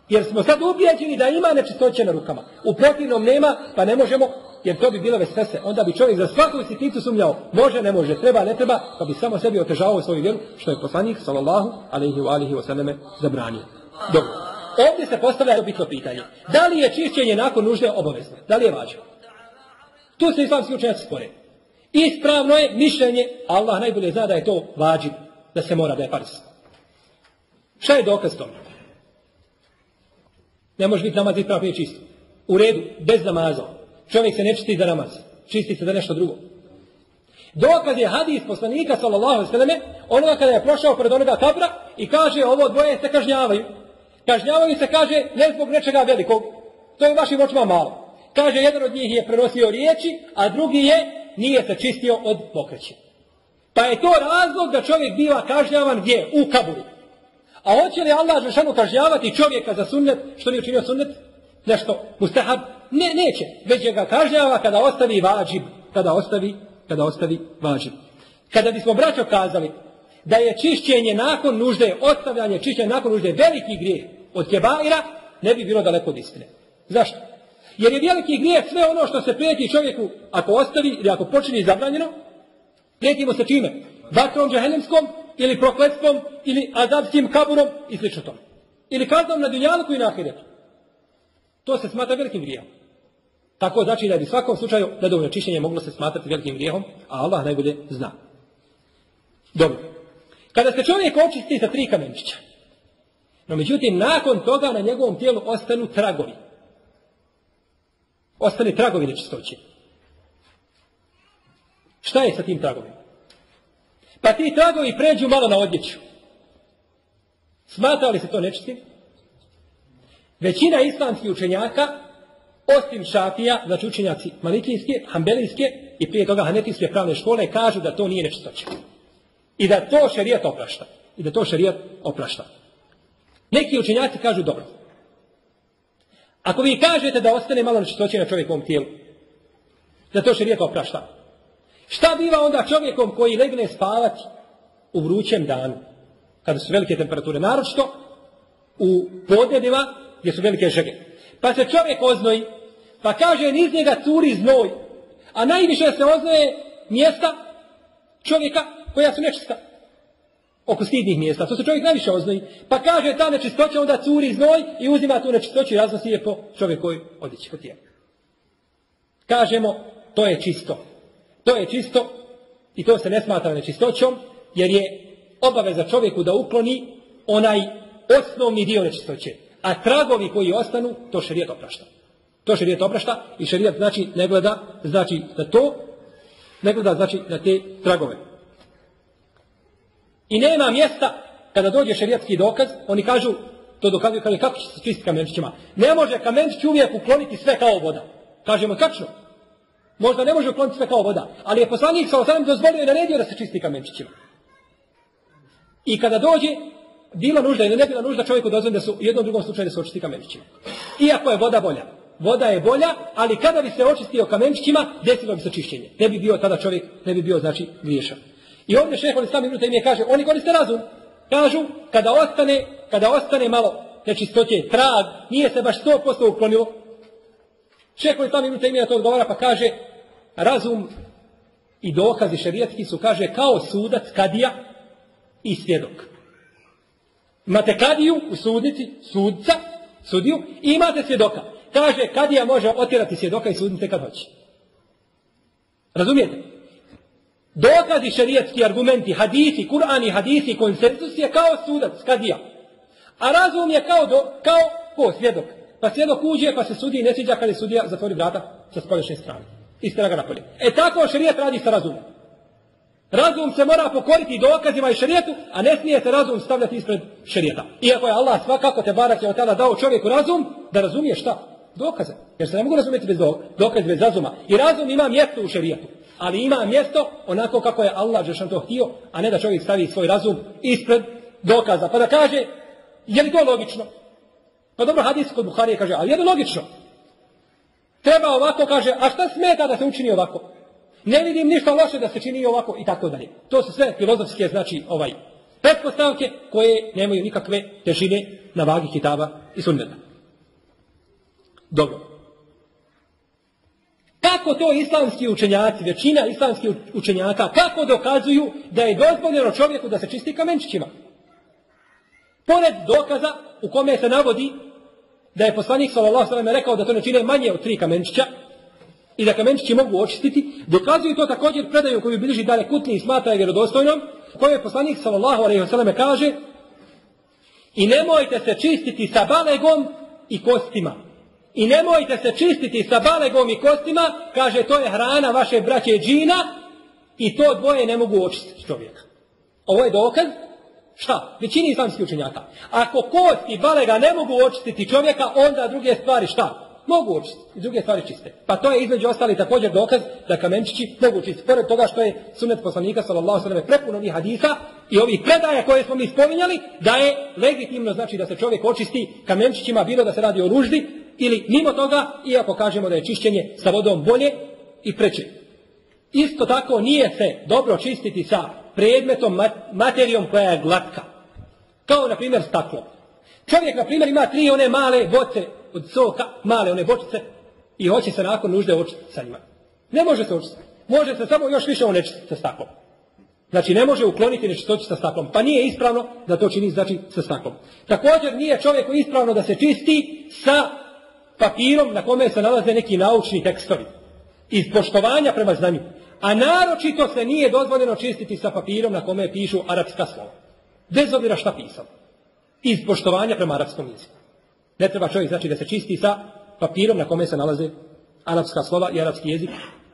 A: Jer smo sad ubijeđeni da ima nečistoće na rukama. U protivnom nema, pa ne možemo, jer to bi bilo vesese. Onda bi čovjek za svaku sitnicu sumnjao. Može, ne može, treba, ne treba, pa bi samo sebi otežavao svoju vjeru, što je poslanik, sallallahu alaihi wa alihi wa zabranio. Dobro. Ovdje se postavlja bitno pitanje. Da li je čišćenje nakon nužde obavezno? Da li je važno? Tu se islamski učenjaci spore. Ispravno je mišljenje, Allah najbolje zna da je to vađi, da se mora, da je pars. Šta je dokaz tome? Ne može biti namaz ispravno prije čist. U redu, bez namaza. Čovjek se ne čisti za namaz. Čisti se za nešto drugo. Dokaz je hadis poslanika sallallahu alejhi onoga kada je prošao pored onoga kabra i kaže ovo dvoje se kažnjavaju. Kažnjavaju se kaže ne zbog nečega velikog. To je vašim očima malo. Kaže, jedan od njih je prenosio riječi, a drugi je nije se čistio od pokreće. Pa je to razlog da čovjek biva kažnjavan gdje? U kaburu. A hoće li Allah Žešanu kažnjavati čovjeka za sunnet, što nije učinio sunnet? Nešto, mustahab? Ne, neće. Već ga kažnjava kada ostavi vađib. Kada ostavi, kada ostavi vađib. Kada bismo braćo kazali da je čišćenje nakon nužde, ostavljanje čišćenja nakon nužde veliki grijeh od kebaira, ne bi bilo daleko od istine. Zašto? Jer je veliki grijeh sve ono što se prijeti čovjeku ako ostavi ili ako počini zabranjeno, prijetimo se čime? Vatrom džahenemskom ili prokletstvom ili azabskim kaburom i sl. tome. Ili kaznom na dunjalku i na ahiretu. To se smatra velikim grijehom. Tako znači da bi svakom slučaju nedovno čišćenje moglo se smatrati velikim grijehom, a Allah najbolje zna. Dobro. Kada se čovjek očisti sa tri kamenčića, no međutim nakon toga na njegovom tijelu ostanu tragovi. Ostane tragovi nečistoće. Šta je sa tim tragovima? Pa ti tragovi pređu malo na odjeću. Smatra li se to nečistim? Većina islamskih učenjaka, osim šafija, znači učenjaci malikijske, hambelijske i prije toga hanetijske pravne škole, kažu da to nije nečistoće. I da to šerijat oprašta. I da to šerijat oprašta. Neki učenjaci kažu dobro. Ako vi kažete da ostane malo nečistoće na čovjekovom tijelu, da to šerijat oprašta. Šta biva onda čovjekom koji legne spavati u vrućem danu, kada su velike temperature, naročito u podnevima gdje su velike žege. Pa se čovjek oznoji, pa kaže niz njega curi znoj, a najviše se oznoje mjesta čovjeka koja su nečista. Oko stidnih mjesta. To se čovjek najviše oznoji. Pa kaže ta nečistoća, onda curi znoj i uzima tu nečistoću i raznosi je po čovjekoj odjeći, po tijelu. Kažemo, to je čisto. To je čisto i to se ne smatra nečistoćom, jer je obaveza čovjeku da ukloni onaj osnovni dio nečistoće. A tragovi koji ostanu, to šerijet oprašta. To šerijet oprašta i šerijet znači ne gleda znači da to, ne gleda znači na te tragove. I nema mjesta kada dođe šerijatski dokaz, oni kažu, to dokazuju, kaže kako će se čistiti kamenčićima. Ne može kamenčić uvijek ukloniti sve kao voda. Kažemo tačno. Možda ne može ukloniti sve kao voda, ali je poslanik sa osanem dozvolio i naredio da se čisti kamenčićima. I kada dođe, bila nužda ili ne bila nužda čovjeku dozvoli da su u jednom drugom slučaju da se očisti kamenčićima. Iako je voda bolja. Voda je bolja, ali kada bi se očistio kamenčićima, desilo bi se čišćenje. Ne bi bio tada čovjek, ne bi bio znači griješan. I ovdje šehovi sami minuta im je kaže, oni koriste razum. Kažu, kada ostane, kada ostane malo nečistoće, trag, nije se baš 100% uklonilo. Šehovi sami minuta im to odgovara pa kaže, razum i dokazi šerijatski su, kaže, kao sudac, kadija i svjedok. Imate kadiju u sudnici, sudca, sudiju, i imate svjedoka. Kaže, kadija može otjerati svjedoka i sudnice kad hoće. Razumijete? Dokazi šerijatski argumenti, hadisi, Kur'ani, hadisi, konsensus je kao sudac, kadija. A razum je kao, do, kao ko, svjedok. Pa svjedok uđe, pa se sudi i ne sviđa kad je sudija zatvori vrata sa spolješnje strane. Istera ga napolje. E tako šerijat radi sa razumom. Razum se mora pokoriti dokazima i šerijetu, a ne smije se razum stavljati ispred šerijeta. Iako je Allah svakako te barak je od tada dao čovjeku razum, da razumije šta? Dokaze. Jer se ne mogu razumjeti bez dokaza, bez razuma. I razum ima mjesto u šerijetu. Ali ima mjesto onako kako je Allah Žešan to htio, a ne da čovjek stavi svoj razum ispred dokaza. Pa da kaže, je li to logično? Pa dobro, hadis kod Buharije kaže, ali je li logično? Treba ovako, kaže, a šta smeta da se učini ovako? Ne vidim ništa loše da se čini ovako i tako dalje. To su sve filozofske, znači, ovaj, pretpostavke koje nemaju nikakve težine na vagi kitaba i sunneta. Dobro. Kako to islamski učenjaci, većina islamskih učenjaka, kako dokazuju da je dozvoljeno čovjeku da se čisti kamenčićima? Pored dokaza u kome se navodi da je poslanik sallallahu alejhi rekao da to ne čine manje od tri kamenčića i da kamenčići mogu očistiti, dokazuju to također predaju koju bilježi dalje kutni i smatra je vjerodostojnom, koje je poslanik sallallahu alejhi ve kaže i nemojte se čistiti sa balegom i kostima. I nemojte se čistiti sa balegom i kostima, kaže to je hrana vaše braće džina i to dvoje ne mogu očistiti čovjeka. Ovo je dokaz Šta? Većini islamskih učenjaka. Ako kost i balega ne mogu očistiti čovjeka, onda druge stvari šta? mogu očistiti. I druge stvari čiste. Pa to je između ostali također dokaz da kamenčići mogu čistiti. Pored toga što je sunet poslanika sallallahu sallam prepuno ovih hadisa i ovih predaja koje smo mi spominjali, da je legitimno znači da se čovjek očisti kamenčićima, bilo da se radi o ruždi ili mimo toga, iako kažemo da je čišćenje sa vodom bolje i preče. Isto tako nije se dobro čistiti sa predmetom, materijom koja je glatka. Kao, na primjer, staklo. Čovjek, na primjer, ima tri one male boce od soka, male one bočice i hoće se nakon nužde očistiti sa njima. Ne može se očistiti. Može se samo još više onečistiti sa staklom. Znači ne može ukloniti nečistoću sa staklom. Pa nije ispravno da to čini znači sa staklom. Također nije čovjeku ispravno da se čisti sa papirom na kome se nalaze neki naučni tekstovi. Iz poštovanja prema znanju. A naročito se nije dozvoljeno čistiti sa papirom na kome pišu arapska slova. Bez obzira šta pisao. Iz poštovanja prema arapskom jeziku. Ne treba čovjek znači da se čisti sa papirom na kome se nalaze arapska slova i arapski jezik,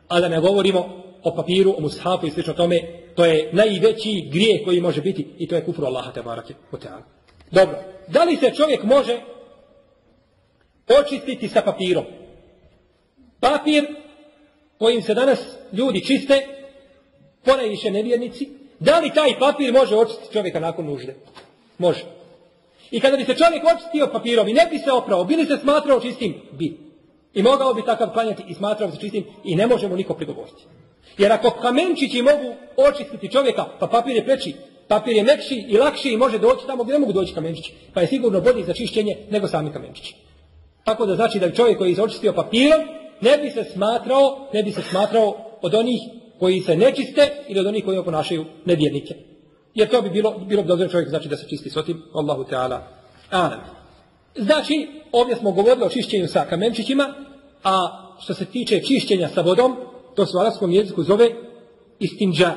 A: a da ne govorimo o papiru, o mushafu i slično tome, to je najveći grijeh koji može biti i to je kufru Allaha te barake o Dobro, da li se čovjek može očistiti sa papirom? Papir kojim se danas ljudi čiste, ponajviše nevjernici, da li taj papir može očistiti čovjeka nakon nužde? Može. I kada bi se čovjek očistio papirom i ne bi se oprao, bi se smatrao čistim? Bi. I mogao bi takav klanjati i smatrao se čistim i ne možemo niko prigovoriti. Jer ako kamenčići mogu očistiti čovjeka, pa papir je preći, papir je mekši i lakši i može doći tamo gdje ne mogu doći kamenčići. Pa je sigurno bolji za čišćenje nego sami kamenčići. Tako da znači da čovjek koji je očistio papirom, ne bi se smatrao, ne bi se smatrao od onih koji se nečiste ili od onih koji oponašaju nevjernike. Jer to bi bilo, bilo bi čovjek znači da se čisti s otim. Allahu Teala. Znači, ovdje smo govorili o čišćenju sa kamenčićima, a što se tiče čišćenja sa vodom, to se u arabskom jeziku zove istinđa.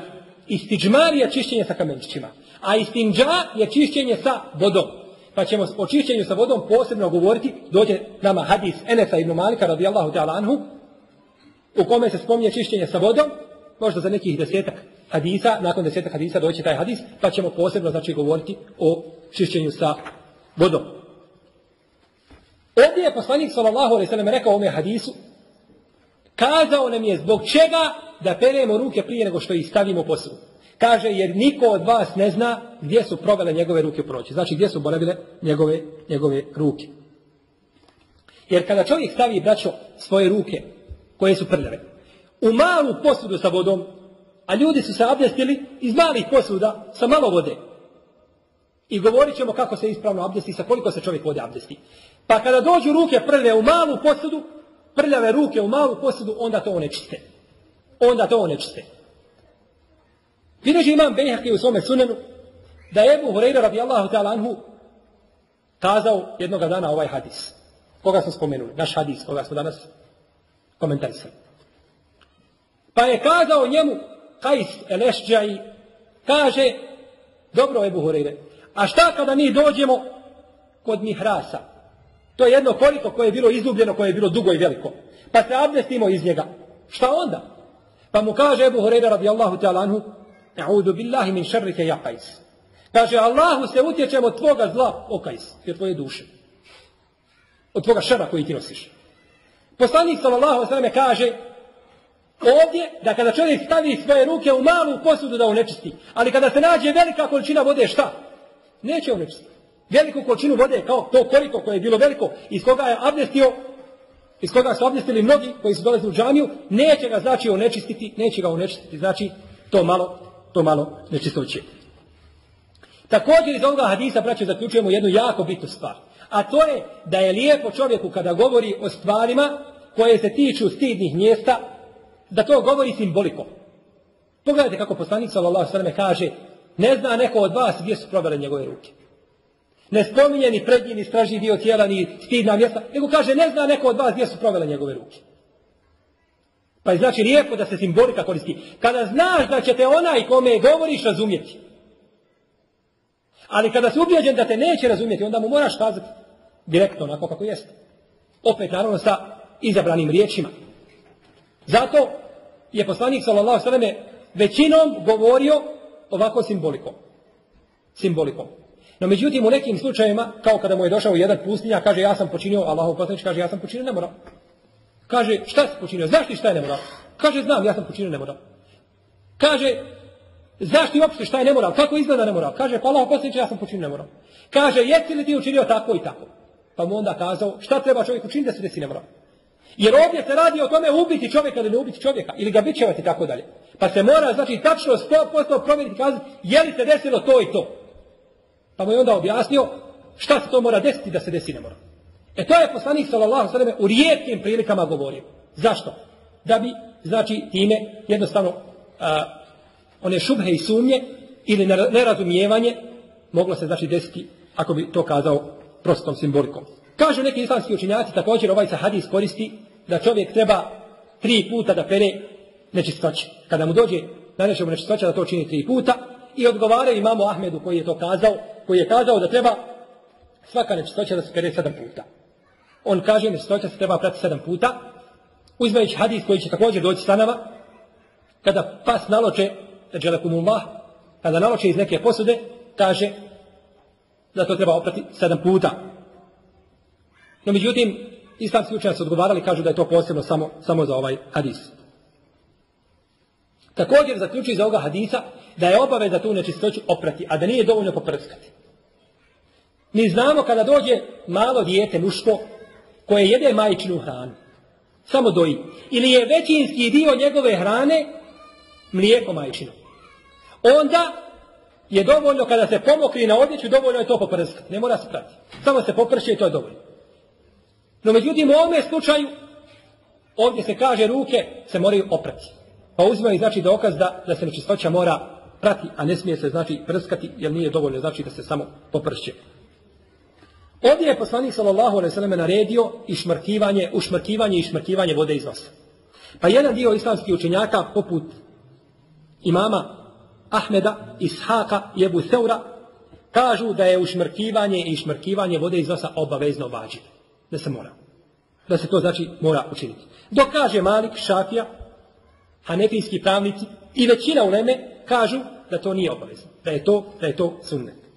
A: Istiđmar je čišćenje sa kamenčićima, a istinđa je čišćenje sa vodom. Pa ćemo o čišćenju sa vodom posebno govoriti, dođe nama hadis Enesa ibn Malika radijallahu ta'ala anhu, u kome se spominje čišćenje sa vodom, možda za nekih desetak hadisa, nakon desetak hadisa doći taj hadis, pa ćemo posebno znači govoriti o čišćenju sa vodom. Ovdje je poslanik sallallahu alejhi ve rekao u ovom hadisu kazao nam je zbog čega da peremo ruke prije nego što ih stavimo Kaže, jer niko od vas ne zna gdje su provele njegove ruke u. Znači, gdje su boravile njegove, njegove ruke. Jer kada čovjek stavi, braćo, svoje ruke, koje su prljave, u malu posudu sa vodom, a ljudi su se abdestili iz malih posuda sa malo vode. I govorit ćemo kako se ispravno abdesti, sa koliko se čovjek vode abdesti. Pa kada dođu ruke prljave u malu posudu, prljave ruke u malu posudu, onda to onečiste. Onda to onečiste. Bileži imam Bejhaki u svome sunenu da je Ebu Hureyre radijallahu ta'ala anhu kazao jednoga dana ovaj hadis. Koga smo spomenuli? Naš hadis, koga smo danas komentarisali. Pa je kazao njemu Kajs Elešđaj, kaže, dobro Ebu Hureyre, a šta kada mi dođemo kod mihrasa? To je jedno koliko koje je bilo izgubljeno, koje je bilo dugo i veliko. Pa se abdestimo iz njega. Šta onda? Pa mu kaže Ebu Hureyre radijallahu ta'ala anhu, A'udu billahi min šarrike ja Kajs. Kaže, Allahu se utječemo od tvoga zla, o Kajs, jer tvoje duše. Od tvoga šara koji ti nosiš. Poslanik sallallahu sallam kaže, ovdje da kada čovjek stavi svoje ruke u malu posudu da onečisti, ali kada se nađe velika količina vode, šta? Neće onečistiti. Veliku količinu vode, kao to koliko koje je bilo veliko, iz koga je abdestio, iz koga su abdestili mnogi koji su dolazili u džamiju, neće ga znači onečistiti, neće ga onečistiti, znači to malo, to malo nečistoće. Također iz ovoga hadisa, braće, zaključujemo jednu jako bitnu stvar. A to je da je lijepo čovjeku kada govori o stvarima koje se tiču stidnih mjesta, da to govori simbolikom. Pogledajte kako poslanik sallallahu alejhi kaže: "Ne zna neko od vas gdje su provele njegove ruke." Ne spominje ni prednji, ni stražni dio tijela, ni stidna mjesta, nego kaže ne zna neko od vas gdje su provele njegove ruke. Pa je znači lijepo da se simbolika koristi. Kada znaš da će te onaj kome govoriš razumjeti. Ali kada si ubijeđen da te neće razumjeti, onda mu moraš kazati direktno onako kako jeste. Opet naravno sa izabranim riječima. Zato je poslanik sallallahu alejhi većinom govorio ovako simbolikom. Simbolikom. No međutim u nekim slučajevima, kao kada mu je došao jedan pustinja, kaže ja sam počinio, Allahov poslanik kaže ja sam počinio nemoral. Kaže šta si počinio, znaš ti šta je nemoral? Kaže znam, ja sam počinio nemoral. Kaže Znaš ti uopšte šta je nemoral? Kako izgleda nemoral? Kaže, pa Allah posljedniče, ja sam počinio nemoral. Kaže, jesi li ti učinio tako i tako? Pa mu onda kazao, šta treba čovjek učiniti da se desi nemoral? Jer ovdje se radi o tome ubiti čovjeka ili ne ubiti čovjeka, ili ga bićevati tako dalje. Pa se mora, znači, tačno 100% provjeriti kazati, je li se desilo to i to? Pa mu je onda objasnio šta se to mora desiti da se desi nemoral. E to je poslanik sallallahu sallam u rijetkim prilikama govorio. Zašto? Da bi, znači, time jednostavno a, one šubhe i sumnje ili nerazumijevanje moglo se znači desiti ako bi to kazao prostom simbolikom. Kažu neki islamski učinjaci također ovaj se hadis koristi da čovjek treba tri puta da pere nečistoće. Kada mu dođe nanešemo nečistoća da to čini tri puta i odgovaraju imamo Ahmedu koji je to kazao, koji je kazao da treba svaka nečistoća da se pere sedam puta. On kaže nečistoća se treba prati sedam puta, uzmajući hadis koji će također doći sa nama, kada pas naloče Đelekumullah, kada naloče iz neke posude, kaže da to treba oprati sedam puta. No međutim, islamski učenjaci odgovarali, kažu da je to posebno samo, samo za ovaj hadis. Također zaključuje iz ovoga hadisa da je obaveza tu nečistoću oprati, a da nije dovoljno poprskati. Mi znamo kada dođe malo dijete muško koje jede majčinu hranu, samo doji, ili je većinski dio njegove hrane mlijeko majčino. Onda je dovoljno kada se pomokri na odjeću, dovoljno je to poprskati. Ne mora se prati. Samo se poprši i to je dovoljno. No međutim u ovome slučaju ovdje se kaže ruke se moraju oprati. Pa uzimaju znači dokaz da, da se nečistoća mora prati, a ne smije se znači prskati, jer nije dovoljno znači da se samo popršće. Ovdje je poslanik sallallahu alejhi ve naredio i šmrkivanje, ušmrkivanje i šmrkivanje vode iz nosa. Pa jedan dio islamskih učenjaka poput imama Ahmeda, Ishaka i Ebu Seura kažu da je ušmrkivanje i šmrkivanje vode iz nosa obavezno vađivo. Da se mora. Da se to znači mora učiniti. Dok kaže Malik, Šafija, hanefijski pravnici i većina u Leme kažu da to nije obavezno. Da je to, da je to sunnet.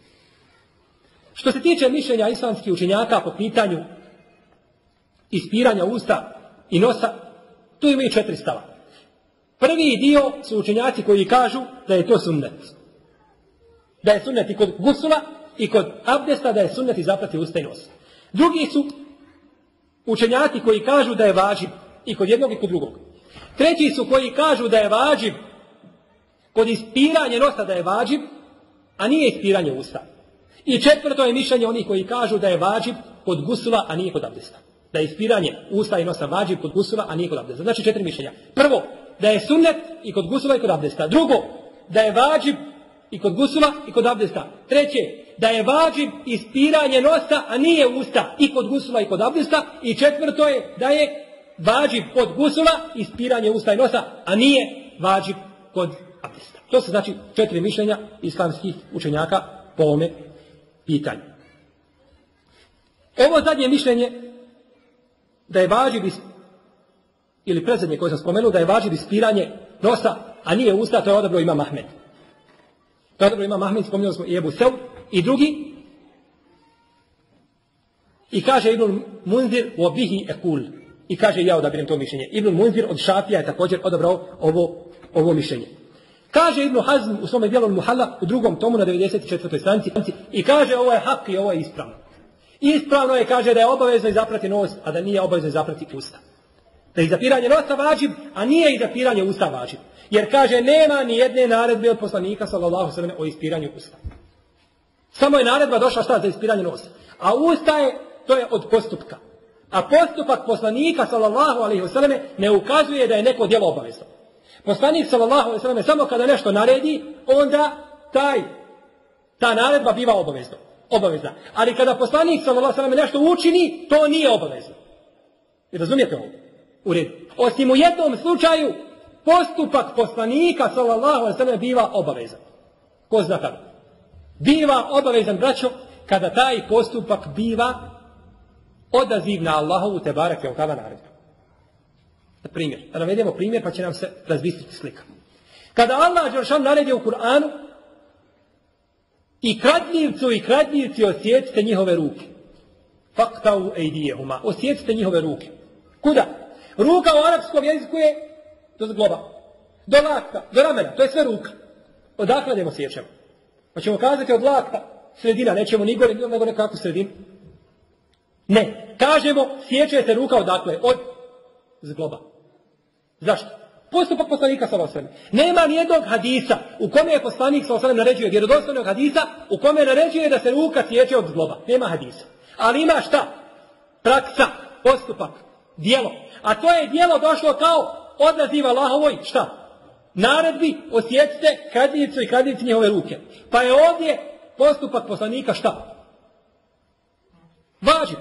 A: Što se tiče mišljenja islamskih učenjaka po pitanju ispiranja usta i nosa, tu imaju četiri stava. Prvi dio su učenjaci koji kažu da je to sunnet. Da je sunnet i kod gusula i kod abdesta da je sunnet i zaprati usta i nos. Drugi su učenjaci koji kažu da je važiv i kod jednog i kod drugog. Treći su koji kažu da je važiv kod ispiranja nosa da je važiv, a nije ispiranje usta. I četvrto je mišljenje onih koji kažu da je važiv kod gusula, a nije kod abdesta. Da je ispiranje usta i nosa važiv kod gusula, a nije kod abdesta. Znači četiri mišljenja. Prvo, da je sunnet i kod gusula i kod abdesta. Drugo, da je vađib i kod gusula i kod abdesta. Treće, da je vađib ispiranje nosa, a nije usta i kod gusula i kod abdesta. I četvrto je da je vađib kod gusula ispiranje usta i nosa, a nije vađib kod abdesta. To su znači četiri mišljenja islamskih učenjaka po ovome pitanju. Ovo zadnje mišljenje da je vađib ili predzadnje koje sam spomenuo, da je važiv ispiranje nosa, a nije usta, to je odabro ima Mahmed. To je odabro ima Mahmed, spomenuli smo i Ebu Sev, i drugi, i kaže Ibn Munzir u obihi ekul. I kaže ja odabirem to mišljenje. Ibn Munzir od Šafija je također odabrao ovo, ovo mišljenje. Kaže Ibn Hazm u svome dijelu Muhalla u drugom tomu na 94. stranici i kaže ovo je hak i ovo je ispravno. Ispravno je, kaže da je obavezno izaprati nos, a da nije obavezno izaprati usta. Da je zapiranje nosa vađib, a nije i zapiranje usta vađib. Jer kaže, nema ni jedne naredbe od poslanika, sallallahu sallam, o ispiranju usta. Samo je naredba došla šta za ispiranje nosa. A usta je, to je od postupka. A postupak poslanika, sallallahu alaihi ne ukazuje da je neko djelo obavezno. Poslanik, sallallahu alaihi wasallam, samo kada nešto naredi, onda taj, ta naredba biva obavezno. Obavezna. Ali kada poslanik, sallallahu alaihi wasallam, nešto učini, to nije obavezno. I razumijete ovo? U redu. Osim u jednom slučaju, postupak poslanika, sallallahu alaihi sallam, biva obavezan. Ko zna kada? Biva obavezan, braćo, kada taj postupak biva odaziv na Allahovu te barake od tada naredbu. Primjer. Da navedemo primjer pa će nam se razbistriti slika. Kada Allah Đeršan naredio u Kur'anu I kradljivcu i kradljivci osjetite njihove ruke. Faktau ejdijehuma. Osjetite njihove ruke. Kuda? Ruka u arapskom jeziku je do zgloba. Do lakta, do ramena. To je sve ruka. Odakle ćemo sjećamo? Pa ćemo kazati od lakta sredina. Nećemo ni gore, nego nekakvu sredinu. Ne. Kažemo, sjeće se ruka odakle? Od zgloba. Zašto? Postupak poslanika sa. Nema nijednog hadisa u kome je poslanik sa osvrame naređuje vjerodostojnog hadisa u kome naređuje da se ruka sjeće od zgloba. Nema hadisa. Ali ima šta? Praksa, postupak, dijelo. A to je dijelo došlo kao odaziva Allahovoj, šta? Naredbi osjetite kradnicu i kradnici njihove ruke. Pa je ovdje postupak poslanika šta? Vađib.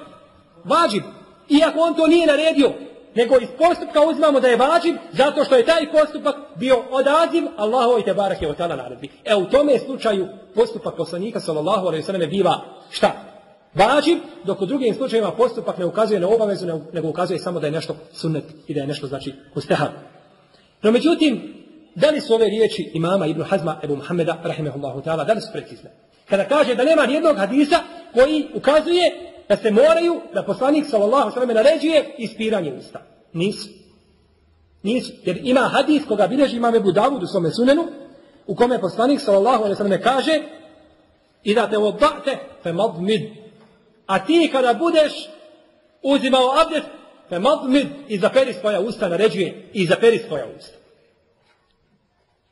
A: Vađib. Iako on to nije naredio, nego iz postupka uzmamo da je vađib, zato što je taj postupak bio odaziv Allahovoj te barake o tala naredbi. E u tome slučaju postupak poslanika sallallahu alaihi sallam biva šta? Vađib, dok u drugim slučajevima postupak ne ukazuje na obavezu, nego ukazuje samo da je nešto sunnet i da je nešto znači ustehab. No međutim, da li su ove riječi imama Ibn Hazma Ebu Muhammeda, rahimahullahu ta'ala, da li su precizne? Kada kaže da nema nijednog hadisa koji ukazuje da se moraju, da poslanik sallallahu sallam naređuje ispiranje usta. Nisu. Nisu. Jer ima hadis koga bilježi imam Ebu Davud u svome sunenu, u kome poslanik sallallahu sallam kaže i da te odbate fe madmid. A ti kada budeš uzimao abdest, fe madmid i zaperi svoja usta, naređuje i zaperi svoja usta.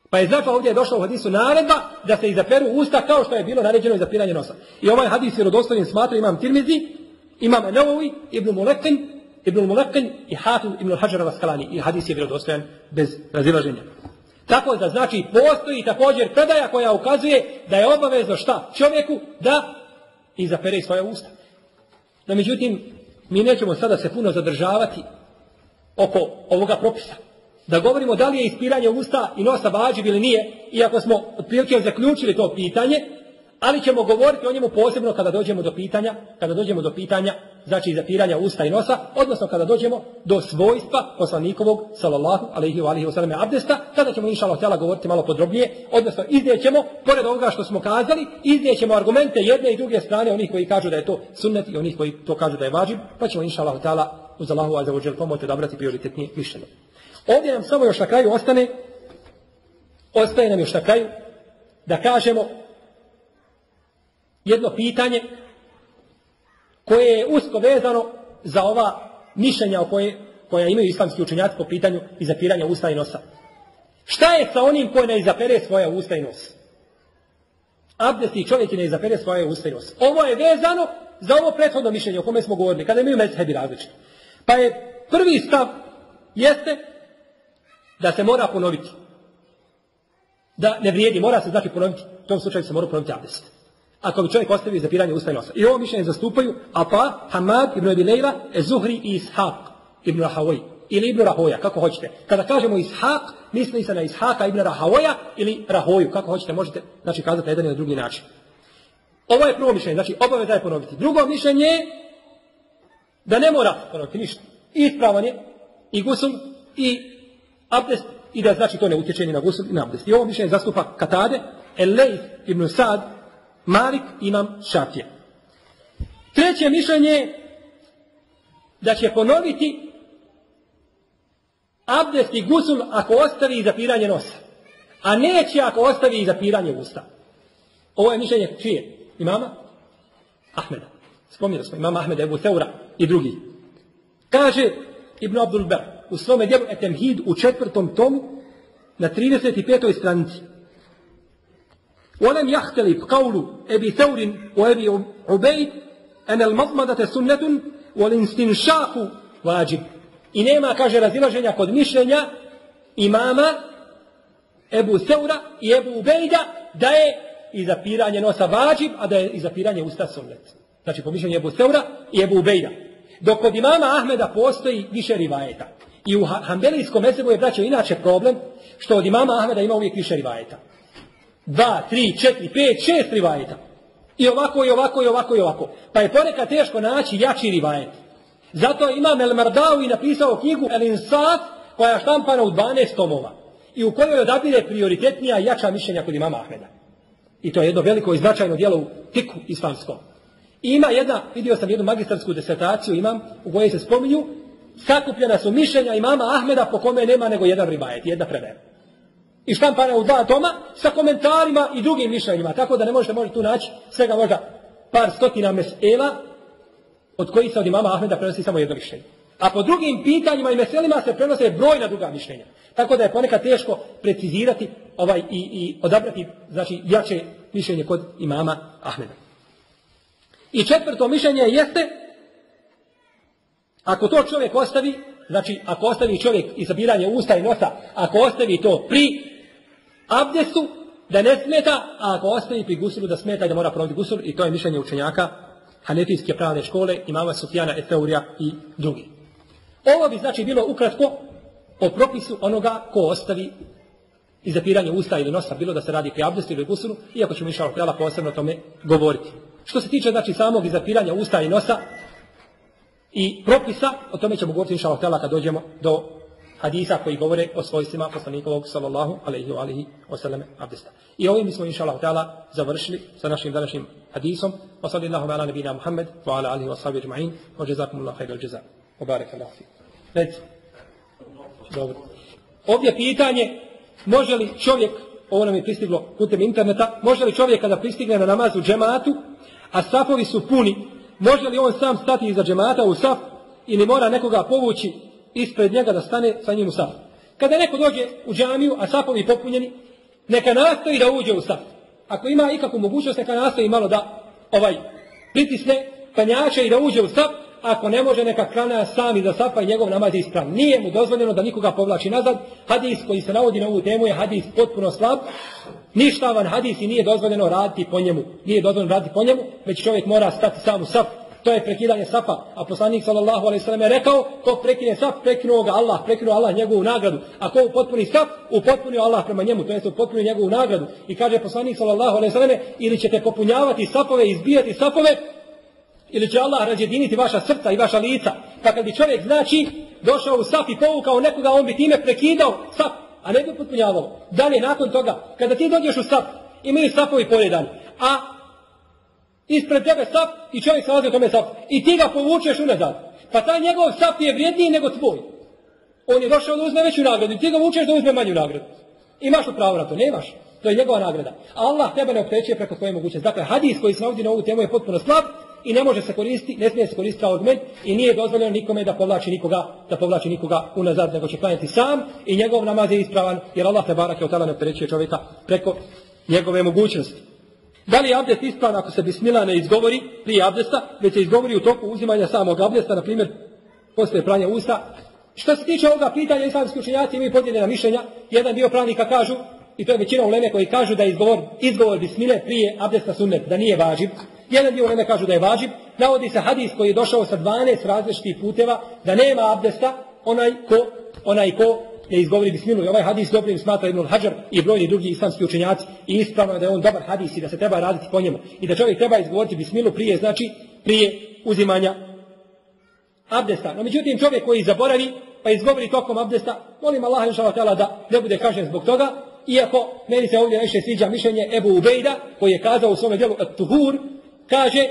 A: Pa je znači ovdje je došla u hadisu naredba da se izaperu usta kao što je bilo naređeno izapiranje nosa. I ovaj hadis je rodostojen smatra imam Tirmizi, imam Nevovi, Ibn Mulekin, Ibn Mulekin i Hafiz Ibn Hajar Vaskalani. I hadis je vjerodostojan bez razilaženja. Tako da znači postoji također predaja koja ukazuje da je obavezno šta čovjeku da izapere svoja usta. No međutim, mi nećemo sada se puno zadržavati oko ovoga propisa da govorimo da li je ispiranje usta i nosa vađiv ili nije, iako smo otprilike zaključili to pitanje, ali ćemo govoriti o njemu posebno kada dođemo do pitanja, kada dođemo do pitanja, znači zapiranja usta i nosa, odnosno kada dođemo do svojstva poslanikovog, sallallahu alaihi wa alaihi wa abdesta, tada ćemo inša Allah govoriti malo podrobnije, odnosno iznijećemo, pored ovoga što smo kazali, iznijećemo argumente jedne i druge strane, onih koji kažu da je to sunnet i onih koji to kažu da je vađib, pa ćemo inša Allah uz Allahu azzawajal pomoći odabrati prioritetnije mišljenje. Ovdje nam samo još na kraju ostane, ostaje nam još na kraju da kažemo jedno pitanje koje je usko vezano za ova mišljenja koje, koja imaju islamski učenjaci po pitanju izapiranja usta i nosa. Šta je sa onim koji ne izapere svoja usta i nos? Abdesti čovjek ne izapere svoje usta i nos. Ovo je vezano za ovo prethodno mišljenje o kome smo govorili, kada imaju mezhebi različiti. Pa je prvi stav jeste da se mora ponoviti. Da ne vrijedi, mora se znači ponoviti. U tom slučaju se mora ponoviti abdest. Ako bi čovjek ostavio zapiranje usta i nosa. I ovo mišljenje zastupaju Apa, Hamad, Ibn Abi Ezuhri i Ishaq, Ibn Rahawaj. Ili Ibn Rahoja, kako hoćete. Kada kažemo Ishaq, misli se na Ishaqa Ibn Rahawaja ili Rahoju, kako hoćete, možete znači kazati na jedan ili drugi način. Ovo je prvo mišljenje, znači obaveza je ponoviti. Drugo mišljenje je da ne mora ponoviti ništa. Ispravan je i gusul i abdest i da znači to ne utječe ni na gusul i na abdest. I ovo mišljenje zastupa Katade, Elejf ibn Sad, Malik, Imam Šafije. Treće mišljenje da će ponoviti abdest i gusul ako ostavi zapiranje nosa. A neće ako ostavi zapiranje usta. Ovo je mišljenje čije? Imama? Ahmeda. Spominjali smo imama Ahmeda, Ebu Seura i drugi. Kaže Ibn Abdul Ber, u svome djelu Etemhid u četvrtom tomu na 35. stranici. ولم يختلف قول أبي ثور وأبي عبيد أن المضمضة سنة والاستنشاق واجب I nema, kaže, razilaženja kod mišljenja imama Ebu Seura i Ebu Ubejda da je i zapiranje nosa vađib, a da je i zapiranje usta sunnet. Znači, po mišljenju Ebu Seura i Ebu Ubejda. Dok kod imama Ahmeda postoji više rivajeta. I u Hanbelijskom mesebu je braćo inače problem što od imama Ahmeda ima uvijek više rivajeta. Dva, tri, četiri, pet, šest rivajeta. I ovako, i ovako, i ovako, i ovako. Pa je ponekad teško naći jači rivajet. Zato imam El Mardau i napisao knjigu El Insaf koja je štampana u 12 tomova. I u kojoj odabire prioritetnija jača mišljenja kod imama Ahmeda. I to je jedno veliko i značajno djelo u tiku islamskom. I ima jedna, vidio sam jednu magistarsku disertaciju imam, u kojoj se spominju, sakupljena su mišljenja imama Ahmeda po kome nema nego jedan ribajet, jedna predaja. I štampana u dva toma sa komentarima i drugim mišljenjima. Tako da ne možete, možete tu naći svega možda par stotina mesela od kojih se od imama Ahmeda prenosi samo jedno mišljenje. A po drugim pitanjima i meselima se prenose brojna druga mišljenja. Tako da je ponekad teško precizirati ovaj i, i odabrati znači jače mišljenje kod imama Ahmeda. I četvrto mišljenje jeste ako to čovjek ostavi, znači ako ostavi čovjek izabiranje usta i nosa, ako ostavi to pri abdestu, da ne smeta, a ako ostavi pri gusulu da smeta i da mora provoditi gusul, i to je mišljenje učenjaka Hanefijske pravne škole, imama Sufjana Eteurija i drugi. Ovo bi znači bilo ukratko po propisu onoga ko ostavi izapiranje usta ili nosa, bilo da se radi pri abdestu ili gusulu, iako ćemo inša Allah posebno o tome govoriti. Što se tiče znači samog izapiranja usta i nosa i propisa, o tome ćemo govoriti inša Allah kad dođemo do hadisa koji govore o svojstvima poslanikovog sallallahu alaihi wa alihi wasallam abdesta. I ovim bismo inša Allah završili sa našim današnjim hadisom. Wa sallallahu ala nabina Muhammed wa ala alihi wa sahbihi ajma'in wa jazakumullahu khairal jaza. Wa barakallahu fi. Dobro. Ovdje pitanje, može li čovjek, ovo nam je pristiglo putem interneta, može li čovjek kada pristigne na namazu džematu, a safovi su puni, može li on sam stati iza džemata u saf ili mora nekoga povući ispred njega da stane sa njim u saf. Kada neko dođe u džamiju, a safovi popunjeni, neka nastoji da uđe u saf. Ako ima ikakvu mogućnost, neka nastoji malo da ovaj pritisne kanjače i da uđe u saf, ako ne može neka krana sam iza safa i njegov namaz je. Nije mu dozvoljeno da nikoga povlači nazad. Hadis koji se navodi na ovu temu je hadis potpuno slab. Ništavan hadis i nije dozvoljeno raditi po njemu. Nije dozvoljeno raditi po njemu, već čovjek mora stati sam u saf. To je prekidanje safa. A poslanik sallallahu alejhi ve je rekao, ko prekine saf, prekinuo ga Allah, prekinuo Allah njegovu nagradu. A ko upotpuni saf, upotpunio Allah prema njemu, to jest upotpunio njegovu nagradu. I kaže poslanik sallallahu alejhi ve ili ćete popunjavati safove, izbijati safove, ili će Allah razjediniti vaša srca i vaša lica. Pa kad bi čovjek znači došao u saf i povukao nekoga, on bi time prekidao saf, a ne bi potpunjavao. Dalje, nakon toga, kada ti dođeš u saf, imaju safovi pojedani, a ispred tebe saf i čovjek se u tome saf i ti ga povučeš unazad. Pa taj njegov saf je vrijedniji nego tvoj. On je došao da uzme veću nagradu i ti ga vučeš da uzme manju nagradu. Imaš li pravo na to? Nemaš. To je njegova nagrada. Allah tebe ne optećuje preko svoje mogućnosti. Dakle, hadis koji se navodi na ovu temu je potpuno slab i ne može se koristiti, ne smije se koristiti kao argument i nije dozvoljeno nikome da povlači nikoga, da povlači nikoga unazad, nego će klanjati sam i njegov namaz je ispravan, jer Allah te barak je od ne opterećuje čovjeka preko njegove mogućnosti. Da li je abdest ispravan ako se bismila ne izgovori prije abdesta, već se izgovori u toku uzimanja samog abdesta, na primjer poslije pranja usta. Što se tiče ovoga pitanja, islamski učenjaci imaju podijeljena mišljenja. Jedan dio pravnika kažu, i to je većina uleme koji kažu da je izgovor, izgovor bismile prije abdesta sunnet, da nije važiv. Jedan dio uleme kažu da je važiv. Navodi se hadis koji je došao sa 12 različitih puteva, da nema abdesta onaj ko, onaj ko je izgovori bismilu. I ovaj hadis dobrim smatra Ibn Hajar i brojni drugi islamski učenjaci i ispravno da je on dobar hadis i da se treba raditi po njemu. I da čovjek treba izgovoriti bismilu prije, znači prije uzimanja abdesta. No međutim čovjek koji zaboravi pa izgovori tokom abdesta, molim Allah da ne bude kažen zbog toga, iako meni se ovdje najviše sviđa mišljenje Ebu Ubejda, koji je kazao u svome djelu Tuhur, kaže,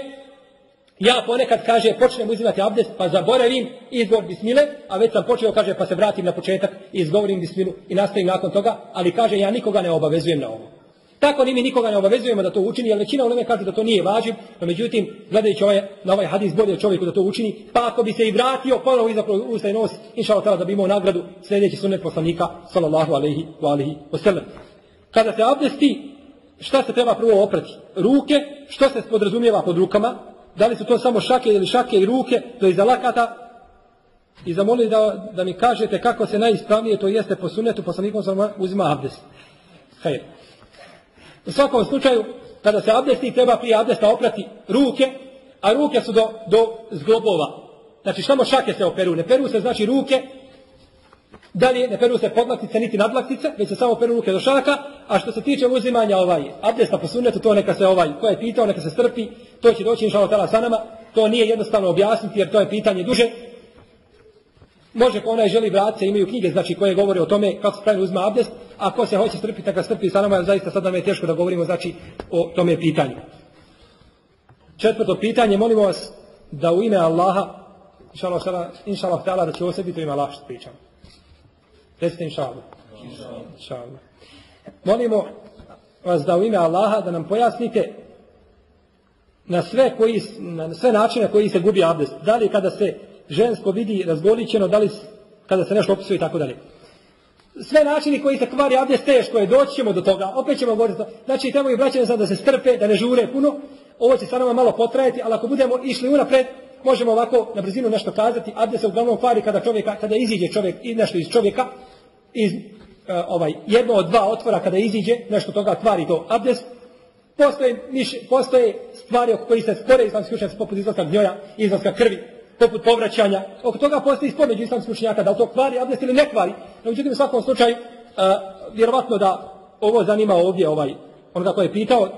A: ja ponekad, kaže, počnem uzimati abdest, pa zaboravim izgovor bismile, a već sam počeo, kaže, pa se vratim na početak i izgovorim bismilu i nastavim nakon toga, ali kaže, ja nikoga ne obavezujem na ovo. Tako ni mi nikoga ne obavezujemo da to učini, jer većina uleme kaže da to nije važiv, no međutim, gledajući ovaj, na ovaj hadis bolje čovjeku da to učini, pa ako bi se i vratio ponovo iza usta i nos, inša da bi imao nagradu sljedeći sunet poslanika, sallallahu alaihi wa alihi wasallam. Kada se abdesti, šta se treba prvo oprati? Ruke, što se podrazumijeva pod rukama? Da li su to samo šake ili šake i ruke, to je lakata? I zamolili da, da mi kažete kako se najispravnije to jeste po sunetu, poslanikom sam uzima abdest. Hej. U svakom slučaju, kada se abdesti, treba prije abdesta oprati ruke, a ruke su do, do zglobova. Znači, samo šake se operu. Ne peru se, znači, ruke, dalje ne peru se podlaktice niti nadlaktice, već se samo peru ruke do šaka, a što se tiče uzimanja ovaj abdesta po sunnetu, to neka se ovaj, ko je pitao, neka se strpi, to će doći inšalo tala sa nama, to nije jednostavno objasniti jer to je pitanje duže. može ko onaj želi vratiti, imaju knjige znači koje govore o tome kako se pravilno uzma abdest, a ko se hoće strpiti, neka strpi sa nama, zaista sad nam je teško da govorimo znači o tome pitanju. Četvrto pitanje, molimo vas da u ime Allaha, inšalav, inšalav ta'ala, da će ovo sve biti u ime Allaha što pričam. Recite inšalav. Inšalav. Molimo vas da u ime Allaha da nam pojasnite na sve, koji, na sve načine koji se gubi abdest. Da li kada se žensko vidi razgolićeno, da li kada se nešto opisuje i tako dalje. Sve načini koji se kvari abdest teško je, doći ćemo do toga, opet ćemo govoriti. Znači, trebaju braćanje sad da se strpe, da ne žure puno, ovo će sa nama malo potrajati, ali ako budemo išli unapred, možemo ovako na brzinu nešto kazati, abdest se uglavnom kvari kada, čovjeka, kada iziđe čovjek, nešto iz čovjeka, iz uh, ovaj, jedno od dva otvora kada iziđe, nešto toga kvari to abdest, postoje, postoje stvari oko koji se spore islamski učenjaci poput izlaska gnjoja, izlaska krvi, poput povraćanja. Oko toga postoji spor među islamskih učenjaka da li to kvari abdest ili ne kvari. No, međutim, u svakom slučaju, uh, vjerovatno da ovo zanima ovdje ovaj, onoga koji je pitao,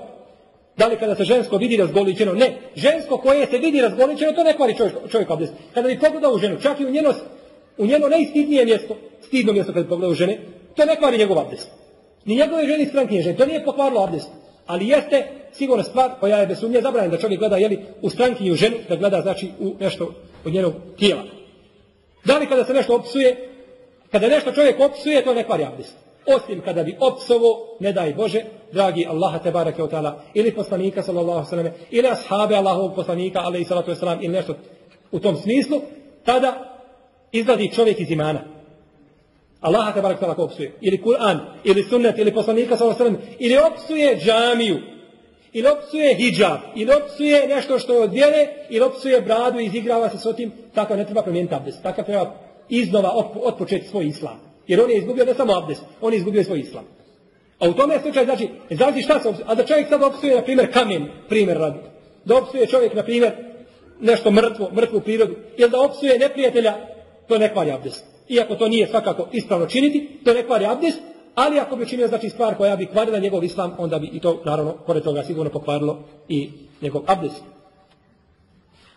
A: da li kada se žensko vidi razgoličeno? Ne. Žensko koje se vidi razgoličeno, to ne kvari čovjek, čovjek abdest. Kada bi pogledao u ženu, čak i u njeno, u njeno najstidnije mjesto, stidno mjesto kada bi pogledao u žene, to ne kvari njegov abdest. Ni njegove ženi strankinje žene, to nije pokvarilo abdest. Ali jeste sigurna stvar koja je bez sumnje zabranjena da čovjek gleda jeli, u strankinju ženu, da gleda znači u nešto od njenog tijela. Da li kada se nešto opsuje, kada nešto čovjek opsuje, to ne kvari abdest. Osim kada bi opsovo, ne daj Bože, dragi Allaha te barake ta'ala, ili poslanika sallallahu sallam, ili ashabe Allahovog poslanika, alaihi salatu wasalam, ili nešto u tom smislu, tada izvadi čovjek iz imana. Allaha te barake ta'ala opsuje. Ili Kur'an, ili sunnet, ili poslanika sallam, ili opsuje džamiju, ili opsuje hijab, ili opsuje nešto što je ili opsuje bradu i izigrava se s otim, takav ne treba promijeniti abdest, takav treba iznova otpočeti svoj islam. Jer on je izgubio ne samo abdest, on je izgubio svoj islam. A u tome je slučaj, znači, znači šta se opsuje, a da čovjek sad opsuje, na primjer, kamen, primjer radi. Da opsuje čovjek, na primjer, nešto mrtvo, mrtvu prirodu, ili da opsuje neprijatelja, to ne kvari abdest. Iako to nije svakako ispravno činiti, to ne kvari abdest, ali ako bi činio znači stvar koja bi kvarila njegov islam, onda bi i to, naravno, pored toga sigurno pokvarilo i njegov abdest.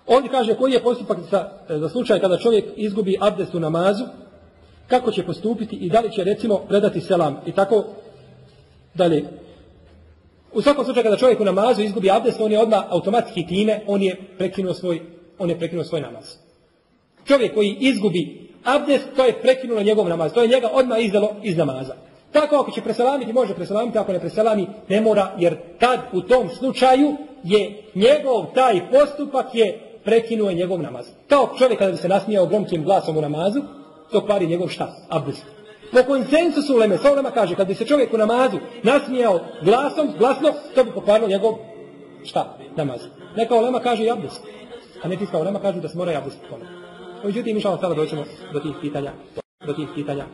A: Ovdje kaže koji je postupak za, za slučaj kada čovjek izgubi abdest u namazu, kako će postupiti i da li će recimo predati selam i tako dalje. U svakom slučaju kada čovjek u namazu izgubi abdest, on je odmah automatski time, on je prekinuo svoj, on je prekinuo svoj namaz. Čovjek koji izgubi abdest, to je prekinulo njegov namaz, to je njega odmah izdalo iz namaza. Tako ako će preselamiti, može preselamiti, ako ne preselami, ne mora, jer tad u tom slučaju je njegov taj postupak je prekinuo njegov namaz. Kao čovjek kada bi se nasmijao gromkim glasom u namazu, to kvari njegov šta? Abdest. Po konsensusu uleme, sa ulema kaže, kad bi se čovjek u namazu nasmijao glasom, glasno, to bi pokvarilo njegov šta? Namaz. Neka ulema kaže i abdest. A neki kao ulema kažu da se mora i abdest. Međutim, šalno sada doćemo do tih pitanja. Do tih pitanja.